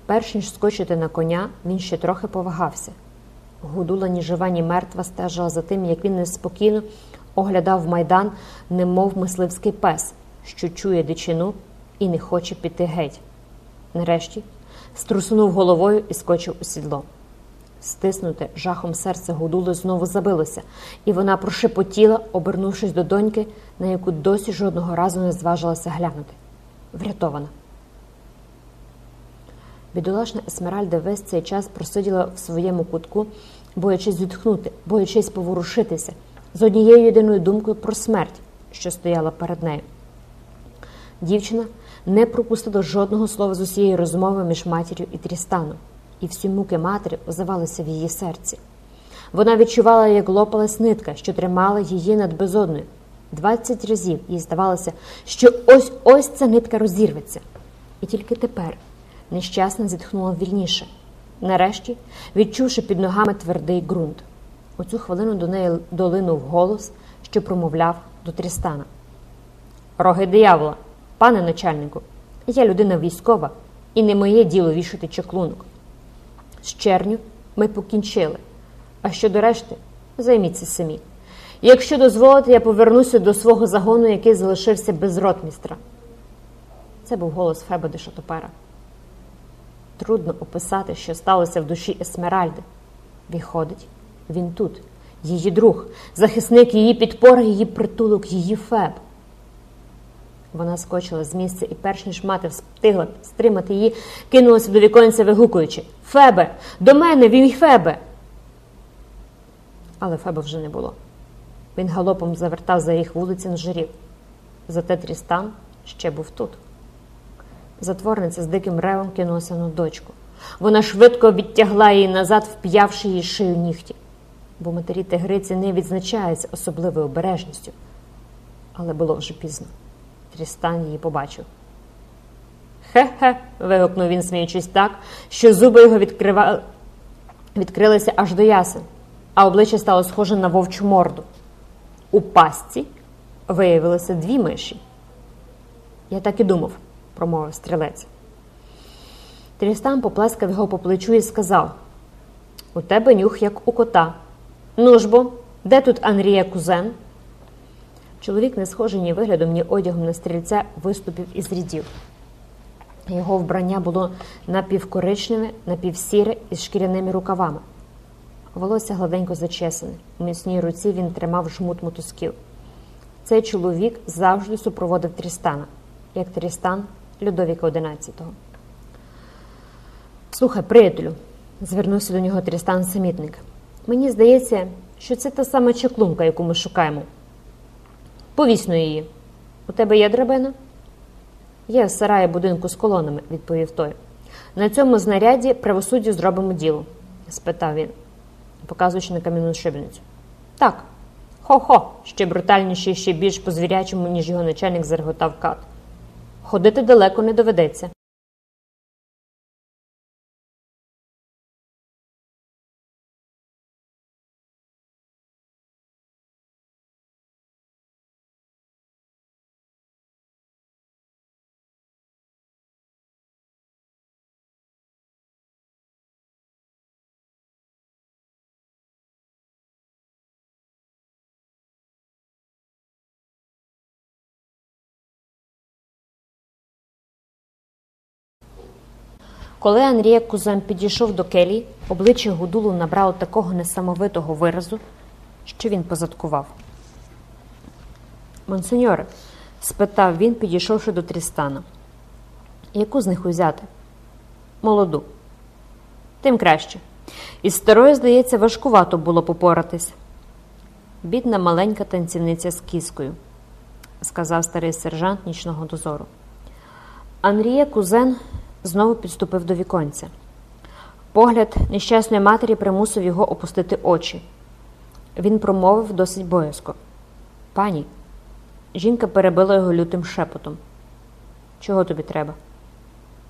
перш ніж скочити на коня, він ще трохи повагався. Гудула ні жива, ні мертва стежила за тим, як він неспокійно оглядав майдан, немов мисливський пес, що чує дичину і не хоче піти геть. Нарешті струснув головою і скочив у сідло. Стиснуте жахом серце Гудули знову забилося, і вона прошепотіла, обернувшись до доньки, на яку досі жодного разу не зважилася глянути. Врятована. Бідолашна Есмеральда весь цей час просиділа в своєму кутку, боячись зітхнути, боячись поворушитися, з однією єдиною думкою про смерть, що стояла перед нею. Дівчина не пропустила жодного слова з усієї розмови між матір'ю і Трістаном, і всі муки матері озивалися в її серці. Вона відчувала, як лопалась нитка, що тримала її над безодною. Двадцять разів їй здавалося, що ось ось ця нитка розірветься. І тільки тепер нещасна зітхнула вільніше. Нарешті, відчувши під ногами твердий ґрунт. У цю хвилину до неї долинув голос, що промовляв до Трістана. Роги диявола, пане начальнику, я людина військова, і не моє діло вішати чеклунок. З черню ми покінчили, а щодо решти, займіться самі. Якщо дозволите, я повернуся до свого загону, який залишився без ротмістра. Це був голос Феба де. Трудно описати, що сталося в душі Есмеральди. Виходить, він тут, її друг, захисник її підпора, її притулок, її феб. Вона скочила з місця і, перш ніж мати встигла стримати її, кинулася до віконця, вигукуючи Фебе, до мене, він Фебе. Але Феба вже не було. Він галопом завертав за їх вулиці на жирів. Зате Трістан ще був тут. Затворниця з диким ревом кинулася на дочку. Вона швидко відтягла її назад, вп'явши її шию нігті. Бо матері тигриці не відзначаються особливою обережністю. але було вже пізно. Трістан її побачив. Хе-хе. вигукнув він, сміючись так, що зуби його відкрива... відкрилися аж до ясен, а обличчя стало схоже на вовчу морду. У пастці виявилося дві миші. Я так і думав, промовив стрілець. Трістан поплескав його по плечу і сказав: У тебе нюх, як у кота. Ну ж бо, де тут Анрія кузен? Чоловік, не схожий ні виглядом, ні одягом на стрільця, виступив із рядів. Його вбрання було напівкоричневе, напівсіре із шкіряними рукавами. Волосся гладенько зачесане. У міцній руці він тримав жмут мотузків. Цей чоловік завжди супроводив Трістана, як Трістан Людовіка XI. Слухай, приятелю, звернувся до нього Трістан самітник. Мені здається, що це та сама чаклунка, яку ми шукаємо. Повісно її. У тебе є драбина? Є в сараї будинку з колонами, відповів той. На цьому знаряді правосуддю зробимо діло? спитав він, показуючи на кам'яну шибеницю. Так. Хо-хо, ще брутальніше ще більш по звірячому, ніж його начальник зареготав кат. Ходити далеко не доведеться. Коли Анрія Кузен підійшов до келії, обличчя Гудулу набрало такого несамовитого виразу, що він позадкував. Монсеньоре, спитав він, підійшовши до Трістана. Яку з них узяти? Молоду. Тим краще. Із старою, здається, важкувато було попоратись. Бідна маленька танцівниця з кіскою, сказав старий сержант нічного дозору. Анрія Кузен знову підступив до віконця. Погляд нещасної матері примусив його опустити очі. Він промовив досить боязко. Пані, жінка перебила його лютим шепотом. Чого тобі треба?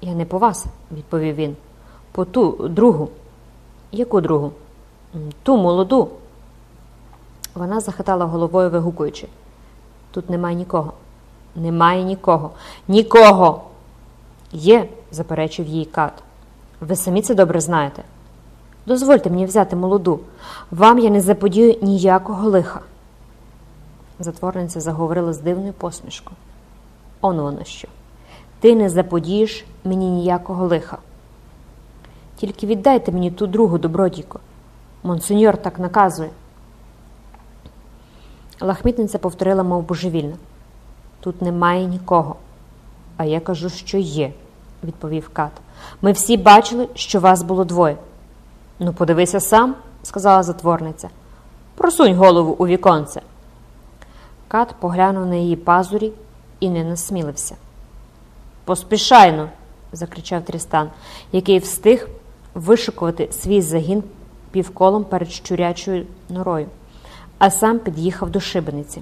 Я не по вас, відповів він. По ту другу. Яку другу? Ту молоду. Вона захитала головою, вигукуючи. Тут немає нікого. Немає нікого. Нікого. Є, заперечив їй кат. Ви самі це добре знаєте. Дозвольте мені взяти молоду. Вам я не заподію ніякого лиха. Затворниця заговорила з дивною посмішкою. Он воно що. Ти не заподієш мені ніякого лиха. Тільки віддайте мені ту другу добродійку. Монсеньор так наказує. Лахмітниця повторила, мов божевільна. Тут немає нікого. А я кажу, що є, відповів Кат. Ми всі бачили, що вас було двоє. Ну, подивися сам, сказала затворниця. Просунь голову у віконце. Кат поглянув на її пазурі і не насмілився. Поспішайно, закричав Трістан, який встиг вишикувати свій загін півколом перед щурячою норою, а сам під'їхав до шибениці.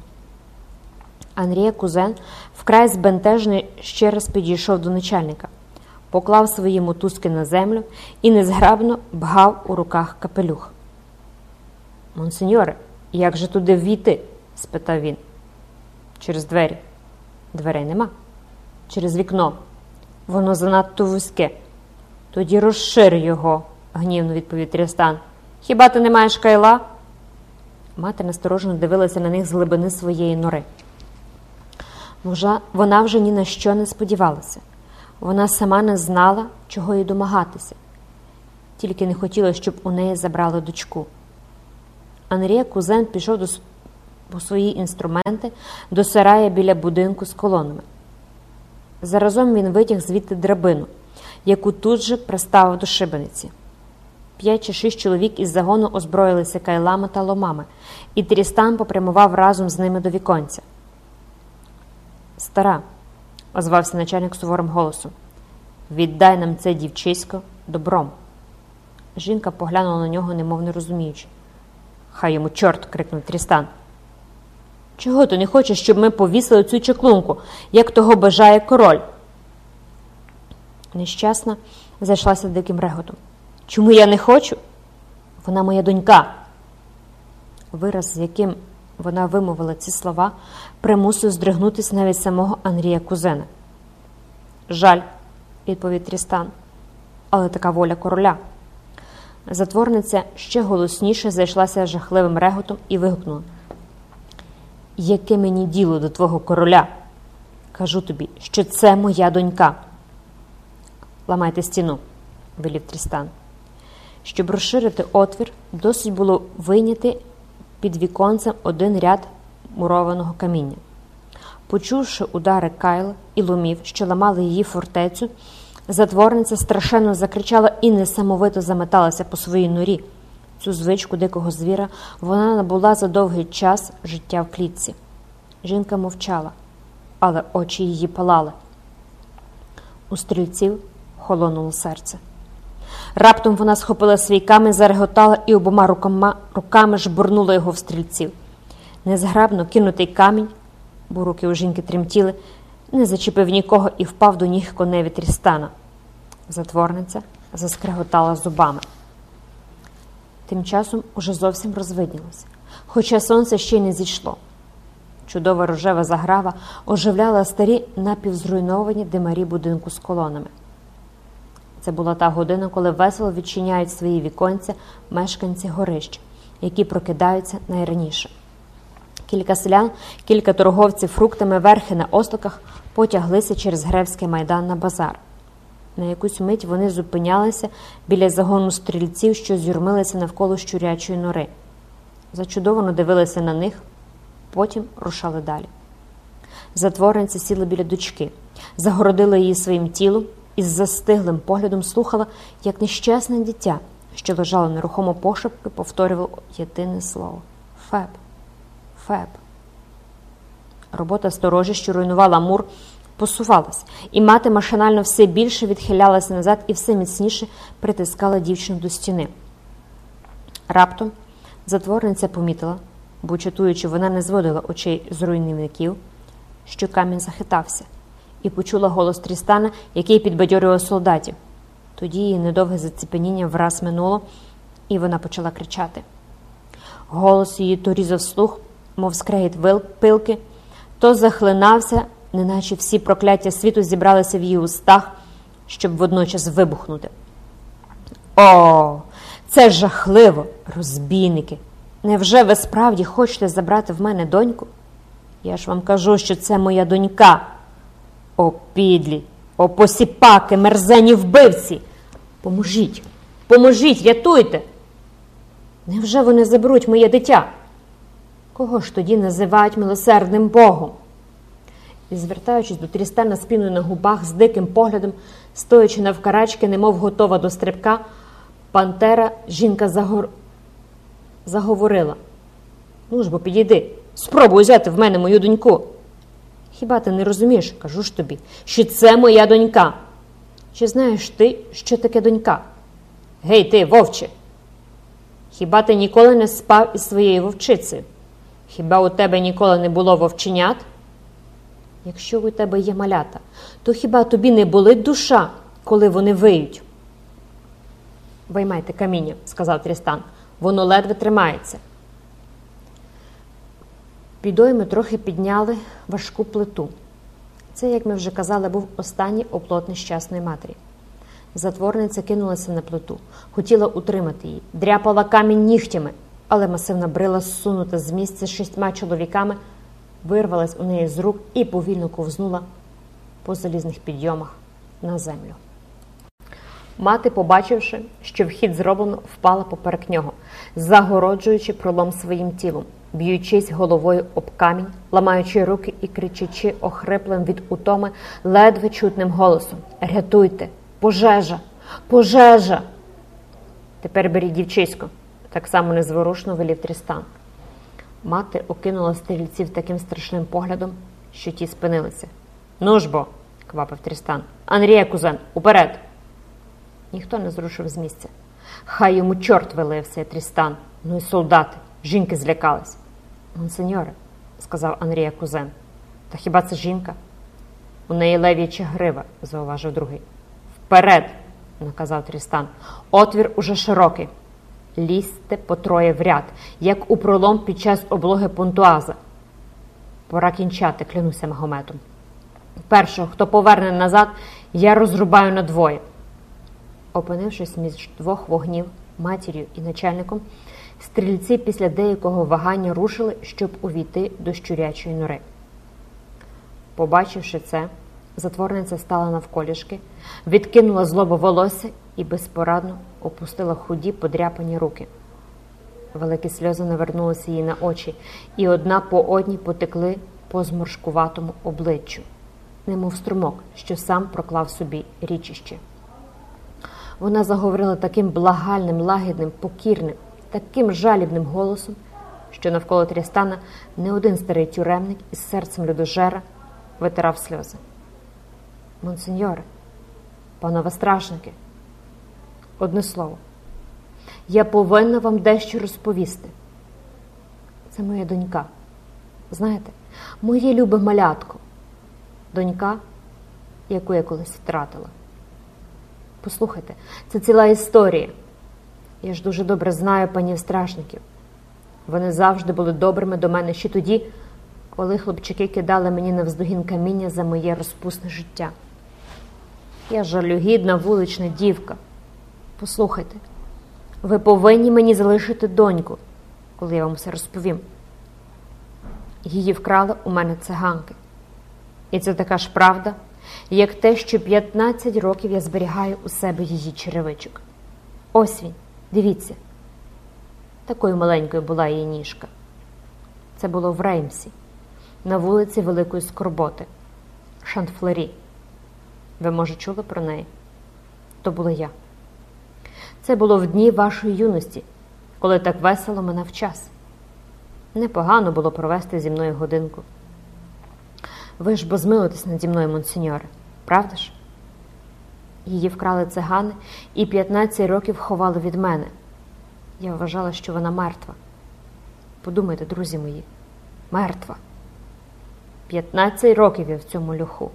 Анрія Кузен, вкрай збентежений, ще раз підійшов до начальника, поклав свої мотузки на землю і незграбно бгав у руках капелюх. Монсеньоре, як же туди війти? спитав він. Через двері. Дверей нема. Через вікно. Воно занадто вузьке. Тоді розшир його, гнівно відповів Трістан. Хіба ти не маєш кайла? Мати насторожено дивилася на них з глибини своєї нори. Вона вже ні на що не сподівалася. Вона сама не знала, чого їй домагатися, тільки не хотіла, щоб у неї забрали дочку. Анрія Кузен пішов до, по свої інструменти до сарая біля будинку з колонами. Заразом він витяг звідти драбину, яку тут же приставив до шибениці. П'ять чи шість чоловік із загону озброїлися кайлами та ломами, і Трістан попрямував разом з ними до віконця. Стара, озвався начальник суворим голосом, віддай нам це дівчисько добром. Жінка поглянула на нього, немов не розуміючи. Хай йому чорт. крикнув Трістан. Чого ти не хочеш, щоб ми повісили цю чеклунку, як того бажає король? Нещасна зайшлася диким реготом. Чому я не хочу? Вона моя донька. Вираз, з яким вона вимовила ці слова, примусив здригнутися навіть самого Андрія Кузена. Жаль, відповів Трістан, але така воля короля. Затворниця ще голосніше зайшлася жахливим реготом і вигукнула. Яке мені діло до твого короля? Кажу тобі, що це моя донька. Ламайте стіну, велів Трістан. Щоб розширити отвір, досить було вийняти під віконцем один ряд мурованого каміння. Почувши удари Кайла і ломів, що ламали її фортецю, затворниця страшенно закричала і несамовито заметалася по своїй норі. Цю звичку дикого звіра вона набула за довгий час життя в клітці. Жінка мовчала, але очі її палали. У стрільців холонуло серце. Раптом вона схопила свій камінь, зареготала і обома руками, руками жбурнула його в стрільців. Незграбно кинутий камінь, бо руки у жінки тремтіли, не зачепив нікого і впав до ніг коневі Трістана. Затворниця заскреготала зубами. Тим часом уже зовсім розвиднілося, хоча сонце ще й не зійшло. Чудова рожева заграва оживляла старі напівзруйновані димарі будинку з колонами. Це була та година, коли весело відчиняють свої віконця мешканці горищ, які прокидаються найраніше. Кілька селян, кілька торговців фруктами верхи на остоках потяглися через Гревський майдан на базар. На якусь мить вони зупинялися біля загону стрільців, що зюрмилися навколо щурячої нори. Зачудовано дивилися на них, потім рушали далі. Затворниця сіла біля дочки, загородила її своїм тілом і з застиглим поглядом слухала, як нещасне дитя, що лежало нерухомо пошепки, повторювало єдине слово Феб, Феб. Робота сторожі, що руйнувала мур, посувалась, і мати машинально все більше відхилялася назад і все міцніше притискала дівчину до стіни. Раптом затворниця помітила, бо чатуючи, вона не зводила очей з руйнівників, що камінь захитався, і почула голос Трістана, який підбадьорював солдатів. Тоді її недовге заціпеніння враз минуло, і вона почала кричати. Голос її то різав слух, мов скрегіт пилки, то захлинався, неначе всі прокляття світу зібралися в її устах, щоб водночас вибухнути. О, це жахливо, розбійники! Невже ви справді хочете забрати в мене доньку? Я ж вам кажу, що це моя донька. О, підлі, о, посіпаки, мерзені вбивці. Поможіть, поможіть, рятуйте. Невже вони заберуть моє дитя? Кого ж тоді називають милосердним Богом? І, звертаючись до Трістана спіною на губах з диким поглядом, стоячи навкарачки, немов готова до стрибка, Пантера жінка загор... заговорила. Ну ж бо підійди, спробуй взяти в мене мою доньку. Хіба ти не розумієш, кажу ж тобі, що це моя донька? Чи знаєш ти, що таке донька? Гей, ти, вовче! Хіба ти ніколи не спав із своєю вовчицею? Хіба у тебе ніколи не було вовченят? Якщо у тебе є малята, то хіба тобі не болить душа, коли вони виють? Виймайте каміння, сказав Трістан, воно ледве тримається. Підойми трохи підняли важку плиту. Це, як ми вже казали, був останній оплот нещасної матері. Затворниця кинулася на плиту, хотіла утримати її, дряпала камінь нігтями, але масивна брила, зсунута з місця шістьма чоловіками, вирвалась у неї з рук і повільно ковзнула по залізних підйомах на землю. Мати, побачивши, що вхід зроблено, впала поперек нього, загороджуючи пролом своїм тілом, б'ючись головою об камінь, ламаючи руки і кричачи охриплим від утоми, ледве чутним голосом Рятуйте! Пожежа! Пожежа! Тепер беріть дівчисько, так само незворушно велів Трістан. Мати окинула стрільців таким страшним поглядом, що ті спинилися. Ну ж бо, квапив Трістан. Андрія кузен, уперед! Ніхто не зрушив з місця. Хай йому чорт вилився Трістан. Ну і солдати. Жінки злякались. Монсеньоре, сказав Андрія Кузен. Та хіба це жінка? У неї лев'яча грива, зауважив другий. Вперед, наказав Трістан. Отвір уже широкий. Лізьте по троє в ряд, як у пролом під час облоги Понтуаза. Пора кінчати, клянуся Магометом. Першого, хто поверне назад, я розрубаю на двоє. Опинившись між двох вогнів, матір'ю і начальником, стрільці після деякого вагання рушили, щоб увійти до щурячої нори. Побачивши це, затворниця стала навколішки, відкинула злобо волосся і безпорадно опустила худі подряпані руки. Великі сльози навернулися їй на очі, і одна по одній потекли по зморшкуватому обличчю, немов струмок, що сам проклав собі річище. Вона заговорила таким благальним, лагідним, покірним, таким жалібним голосом, що навколо Трістана не один старий тюремник із серцем людожера витирав сльози. Монсеньоре, панове стражники, одне слово, я повинна вам дещо розповісти. Це моя донька. Знаєте, моє любе малятко, донька, яку я колись втратила. Послухайте, це ціла історія. Я ж дуже добре знаю панів стражників. Вони завжди були добрими до мене ще тоді, коли хлопчики кидали мені навздогін каміння за моє розпусне життя. Я жалюгідна вулична дівка. Послухайте, ви повинні мені залишити доньку, коли я вам все розповім. Її вкрали у мене циганки. І це така ж правда, як те, що 15 років я зберігаю у себе її черевичок. Ось він, дивіться. Такою маленькою була її ніжка. Це було в Реймсі, на вулиці Великої Скорботи, Шантфлері. Ви, може, чули про неї? То була я. Це було в дні вашої юності, коли так весело минав час. Непогано було провести зі мною годинку. Ви ж бо змилитесь наді мною, монсеньоре, правда ж? Її вкрали цигани і 15 років ховали від мене. Я вважала, що вона мертва. Подумайте, друзі мої, мертва. 15 років я в цьому льоху,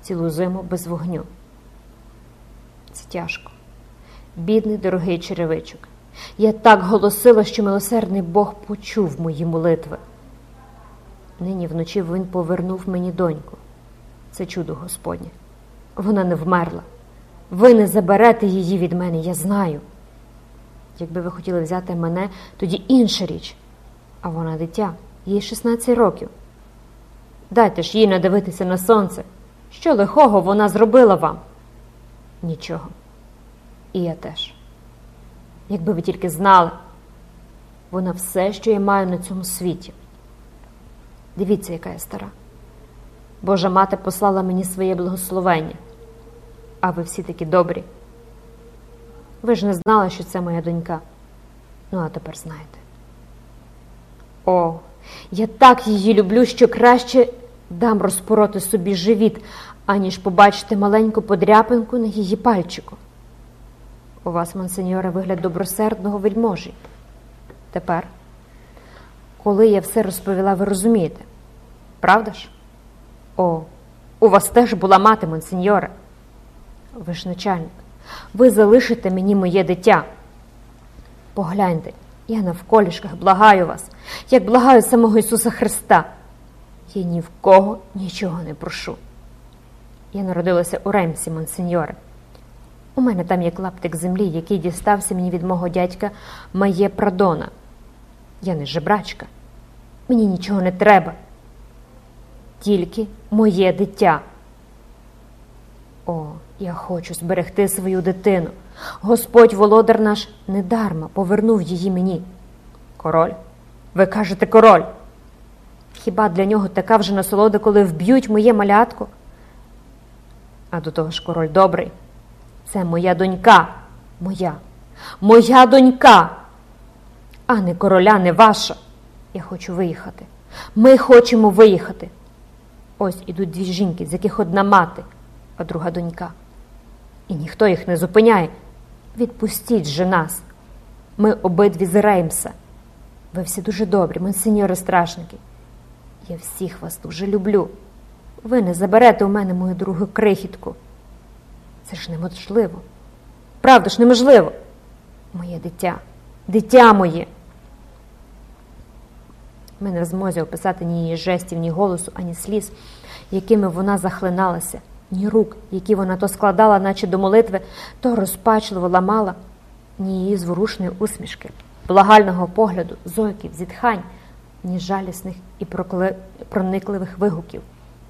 цілу зиму без вогню. Це тяжко. Бідний дорогий черевичок. Я так голосила, що милосердний Бог почув мої молитви. Нині вночі він повернув мені доньку. Це чудо Господнє. Вона не вмерла. Ви не заберете її від мене, я знаю. Якби ви хотіли взяти мене, тоді інша річ. А вона дитя, їй 16 років. Дайте ж їй надивитися на сонце. Що лихого вона зробила вам? Нічого. І я теж. Якби ви тільки знали, вона все, що я маю на цьому світі. Дивіться, яка я стара. Божа мати послала мені своє благословення, а ви всі такі добрі. Ви ж не знали, що це моя донька. Ну, а тепер знаєте. О, я так її люблю, що краще дам розпороти собі живіт, аніж побачити маленьку подряпинку на її пальчику. У вас, монсеньоре, вигляд добросердного вельможі. Тепер, коли я все розповіла, ви розумієте, правда ж? О, у вас теж була мати, монсеньоре. Ви ж начальник, ви залишите мені моє дитя. Погляньте, я навколішках благаю вас, як благаю самого Ісуса Христа. Я ні в кого нічого не прошу. Я народилася у Ремсі, монсеньоре. У мене там є клаптик землі, який дістався мені від мого дядька Має Прадона. Я не жебрачка, мені нічого не треба. Тільки моє дитя. О, я хочу зберегти свою дитину. Господь володар наш недарма повернув її мені. Король? Ви кажете король? Хіба для нього така вже насолода, коли вб'ють моє малятко? А до того ж король добрий. Це моя донька, моя, моя донька, а не короля, не ваша. Я хочу виїхати. Ми хочемо виїхати. Ось ідуть дві жінки, з яких одна мати, а друга донька. І ніхто їх не зупиняє. Відпустіть же нас. Ми обидві з Реймса. Ви всі дуже добрі, монсеньори страшники. Я всіх вас дуже люблю. Ви не заберете у мене мою другу крихітку. Це ж неможливо. Правда ж неможливо. Моє дитя, дитя моє. Ми не в змозі описати ні її жестів, ні голосу, ані сліз, якими вона захлиналася, ні рук, які вона то складала, наче до молитви, то розпачливо ламала, ні її зворушної усмішки, благального погляду, зойків, зітхань, ні жалісних і проникливих вигуків,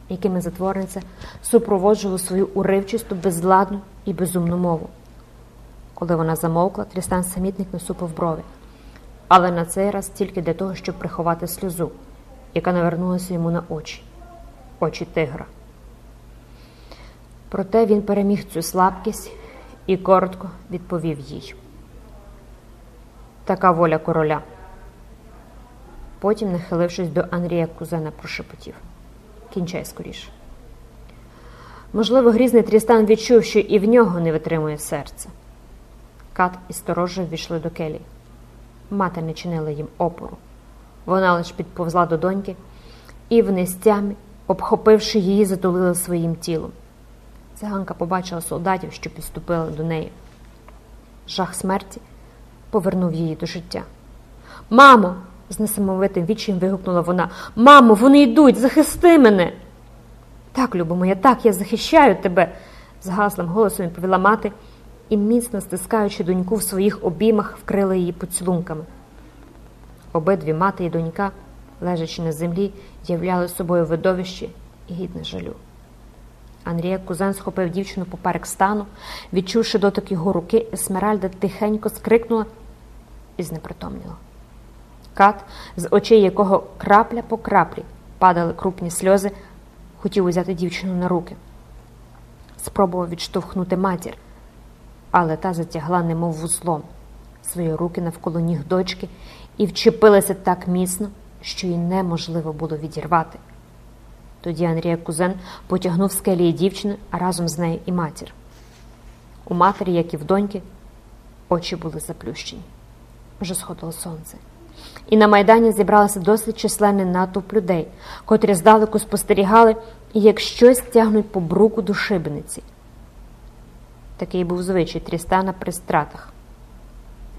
якими затворниця супроводжувала свою уривчисту, безладну і безумну мову. Коли вона замовкла, Трістан самітник насупив брови, але на цей раз тільки для того, щоб приховати сльозу, яка навернулася йому на очі, очі тигра. Проте він переміг цю слабкість і коротко відповів їй. Така воля короля. Потім, нахилившись до Андрія Кузена, прошепотів. Кінчай скоріше. Можливо, грізний Трістан відчув, що і в нього не витримує серце. Кат і сторожа ввійшли до келії. Мати не чинила їм опору. Вона лише підповзла до доньки і в нестямі, обхопивши її, затулила своїм тілом. Циганка побачила солдатів, що підступили до неї. Жах смерті повернув її до життя. Мамо! з несамовитим відчаєм вигукнула вона. Мамо, вони йдуть, захисти мене. Так, любо моя, так, я захищаю тебе, згаслим голосом відповіла мати і, міцно стискаючи доньку в своїх обіймах, вкрила її поцілунками. Обидві мати і донька, лежачи на землі, являли собою видовище і гідне жалю. Андрія Кузен схопив дівчину поперек стану, відчувши дотик його руки, Есмеральда тихенько скрикнула і знепритомніла. Кат, з очей якого крапля по краплі падали крупні сльози, хотів узяти дівчину на руки. Спробував відштовхнути матір, але та затягла, немов вузлом, свої руки навколо ніг дочки і вчепилася так міцно, що їй неможливо було відірвати. Тоді Андрія Кузен потягнув з келії дівчину, а разом з нею і матір. У матері, як і в доньки, очі були заплющені. Вже сходило сонце. І на Майдані зібралося досить численний натовп людей, котрі здалеку спостерігали, як щось тягнуть по бруку до шибениці. Такий був звичай Трістана при стратах.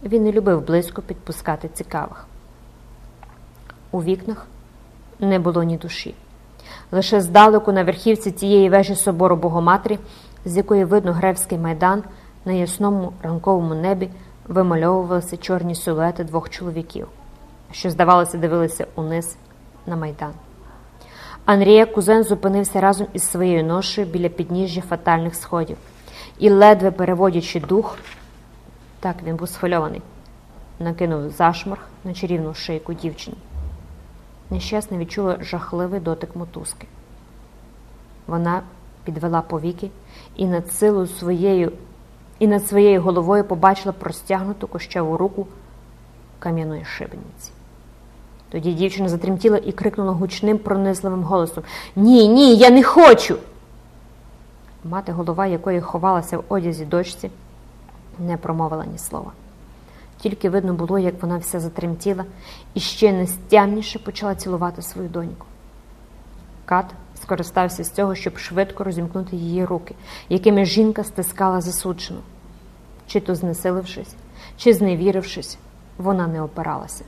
Він не любив близько підпускати цікавих. У вікнах не було ні душі. Лише здалеку на верхівці тієї вежі собору Богоматрі, з якої видно Гревський майдан, на ясному ранковому небі вимальовувалися чорні силуети двох чоловіків, що, здавалося, дивилися униз на майдан. Андрія Кузен зупинився разом із своєю ношею біля підніжжя фатальних сходів і, ледве переводячи дух, так він був схвильований, накинув зашморг на чарівну шийку дівчині. Нещасна відчула жахливий дотик мотузки. Вона підвела повіки і над силою своєю і над своєю головою побачила простягнуту кощаву руку кам'яної шибениці. Тоді дівчина затремтіла і крикнула гучним, пронизливим голосом Ні, ні, я не хочу. Мати, голова якої ховалася в одязі дочці, не промовила ні слова. Тільки видно було, як вона вся затремтіла і ще нестямніше почала цілувати свою доньку. Кат скористався з цього, щоб швидко розімкнути її руки, якими жінка стискала засуджену. Чи то знесилившись, чи зневірившись, вона не опиралася.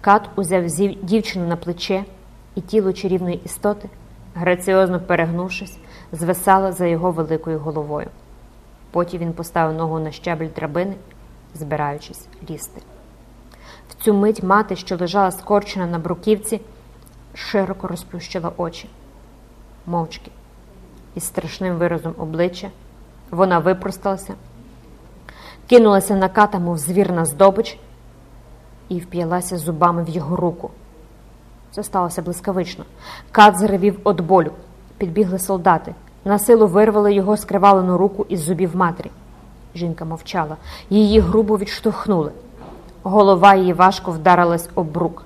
Кат узяв дівчину на плече, і тіло чарівної істоти, граціозно перегнувшись, звисало за його великою головою. Потім він поставив ногу на щабель драбини, збираючись лізти. В цю мить мати, що лежала скорчена на бруківці, широко розплющила очі. Мовчки, із страшним виразом обличчя, вона випросталася, кинулася на ката, мов звір на здобич, і вп'ялася зубами в його руку. Це сталося блискавично. Кат заревів від болю. Підбігли солдати. На силу вирвали його скривалену руку із зубів матері. Жінка мовчала, її грубо відштовхнули. Голова її важко вдарилась об брук.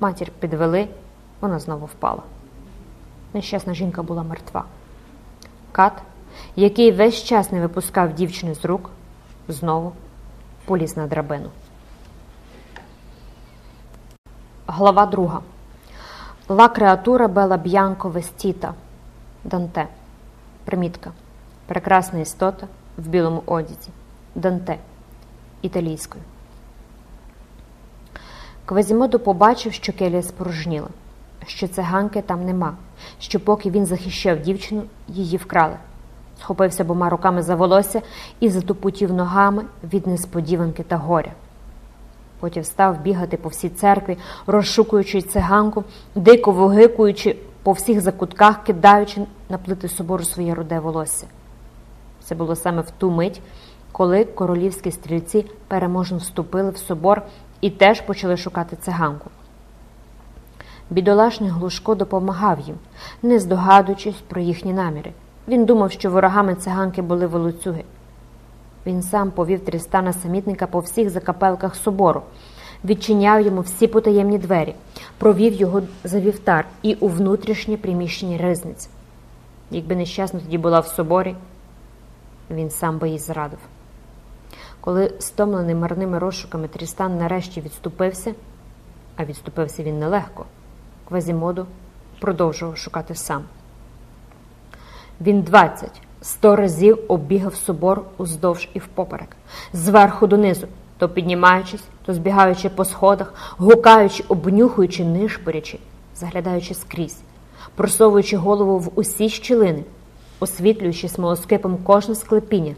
Матір підвели, вона знову впала. Нещасна жінка була мертва. Кат, який весь час не випускав дівчини з рук, знову поліз на драбину. Глава друга. Ла креатура бела б'янко вестіта Данте. Примітка. Прекрасна істота в білому одязі. Данте. Італійською. Квазімодо побачив, що келія спорожніла, що циганки там нема, що поки він захищав дівчину, її вкрали. Схопився обома руками за волосся і затупутів ногами від несподіванки та горя. Потім став бігати по всій церкві, розшукуючи циганку, дико вигикуючи по всіх закутках, кидаючи на плити собору своє руде волосся. Це було саме в ту мить, коли королівські стрільці переможно вступили в собор і теж почали шукати циганку. Бідолашний Глушко допомагав їм, не здогадуючись про їхні наміри. Він думав, що ворогами циганки були волоцюги. Він сам повів Трістана самітника по всіх закапелках собору, відчиняв йому всі потаємні двері, провів його за вівтар і у внутрішнє приміщення ризниць. Якби нещасно тоді була в соборі, він сам би їй зрадив. Коли, стомлений марними розшуками, Трістан нарешті відступився, а відступився він нелегко, Квазімоду продовжував шукати сам. Він двадцять, сто разів оббігав собор уздовж і впоперек, зверху донизу, то піднімаючись, то збігаючи по сходах, гукаючи, обнюхуючи, нишпорячи, заглядаючи скрізь, просовуючи голову в усі щілини, освітлюючи смолоскипом кожне склепіння,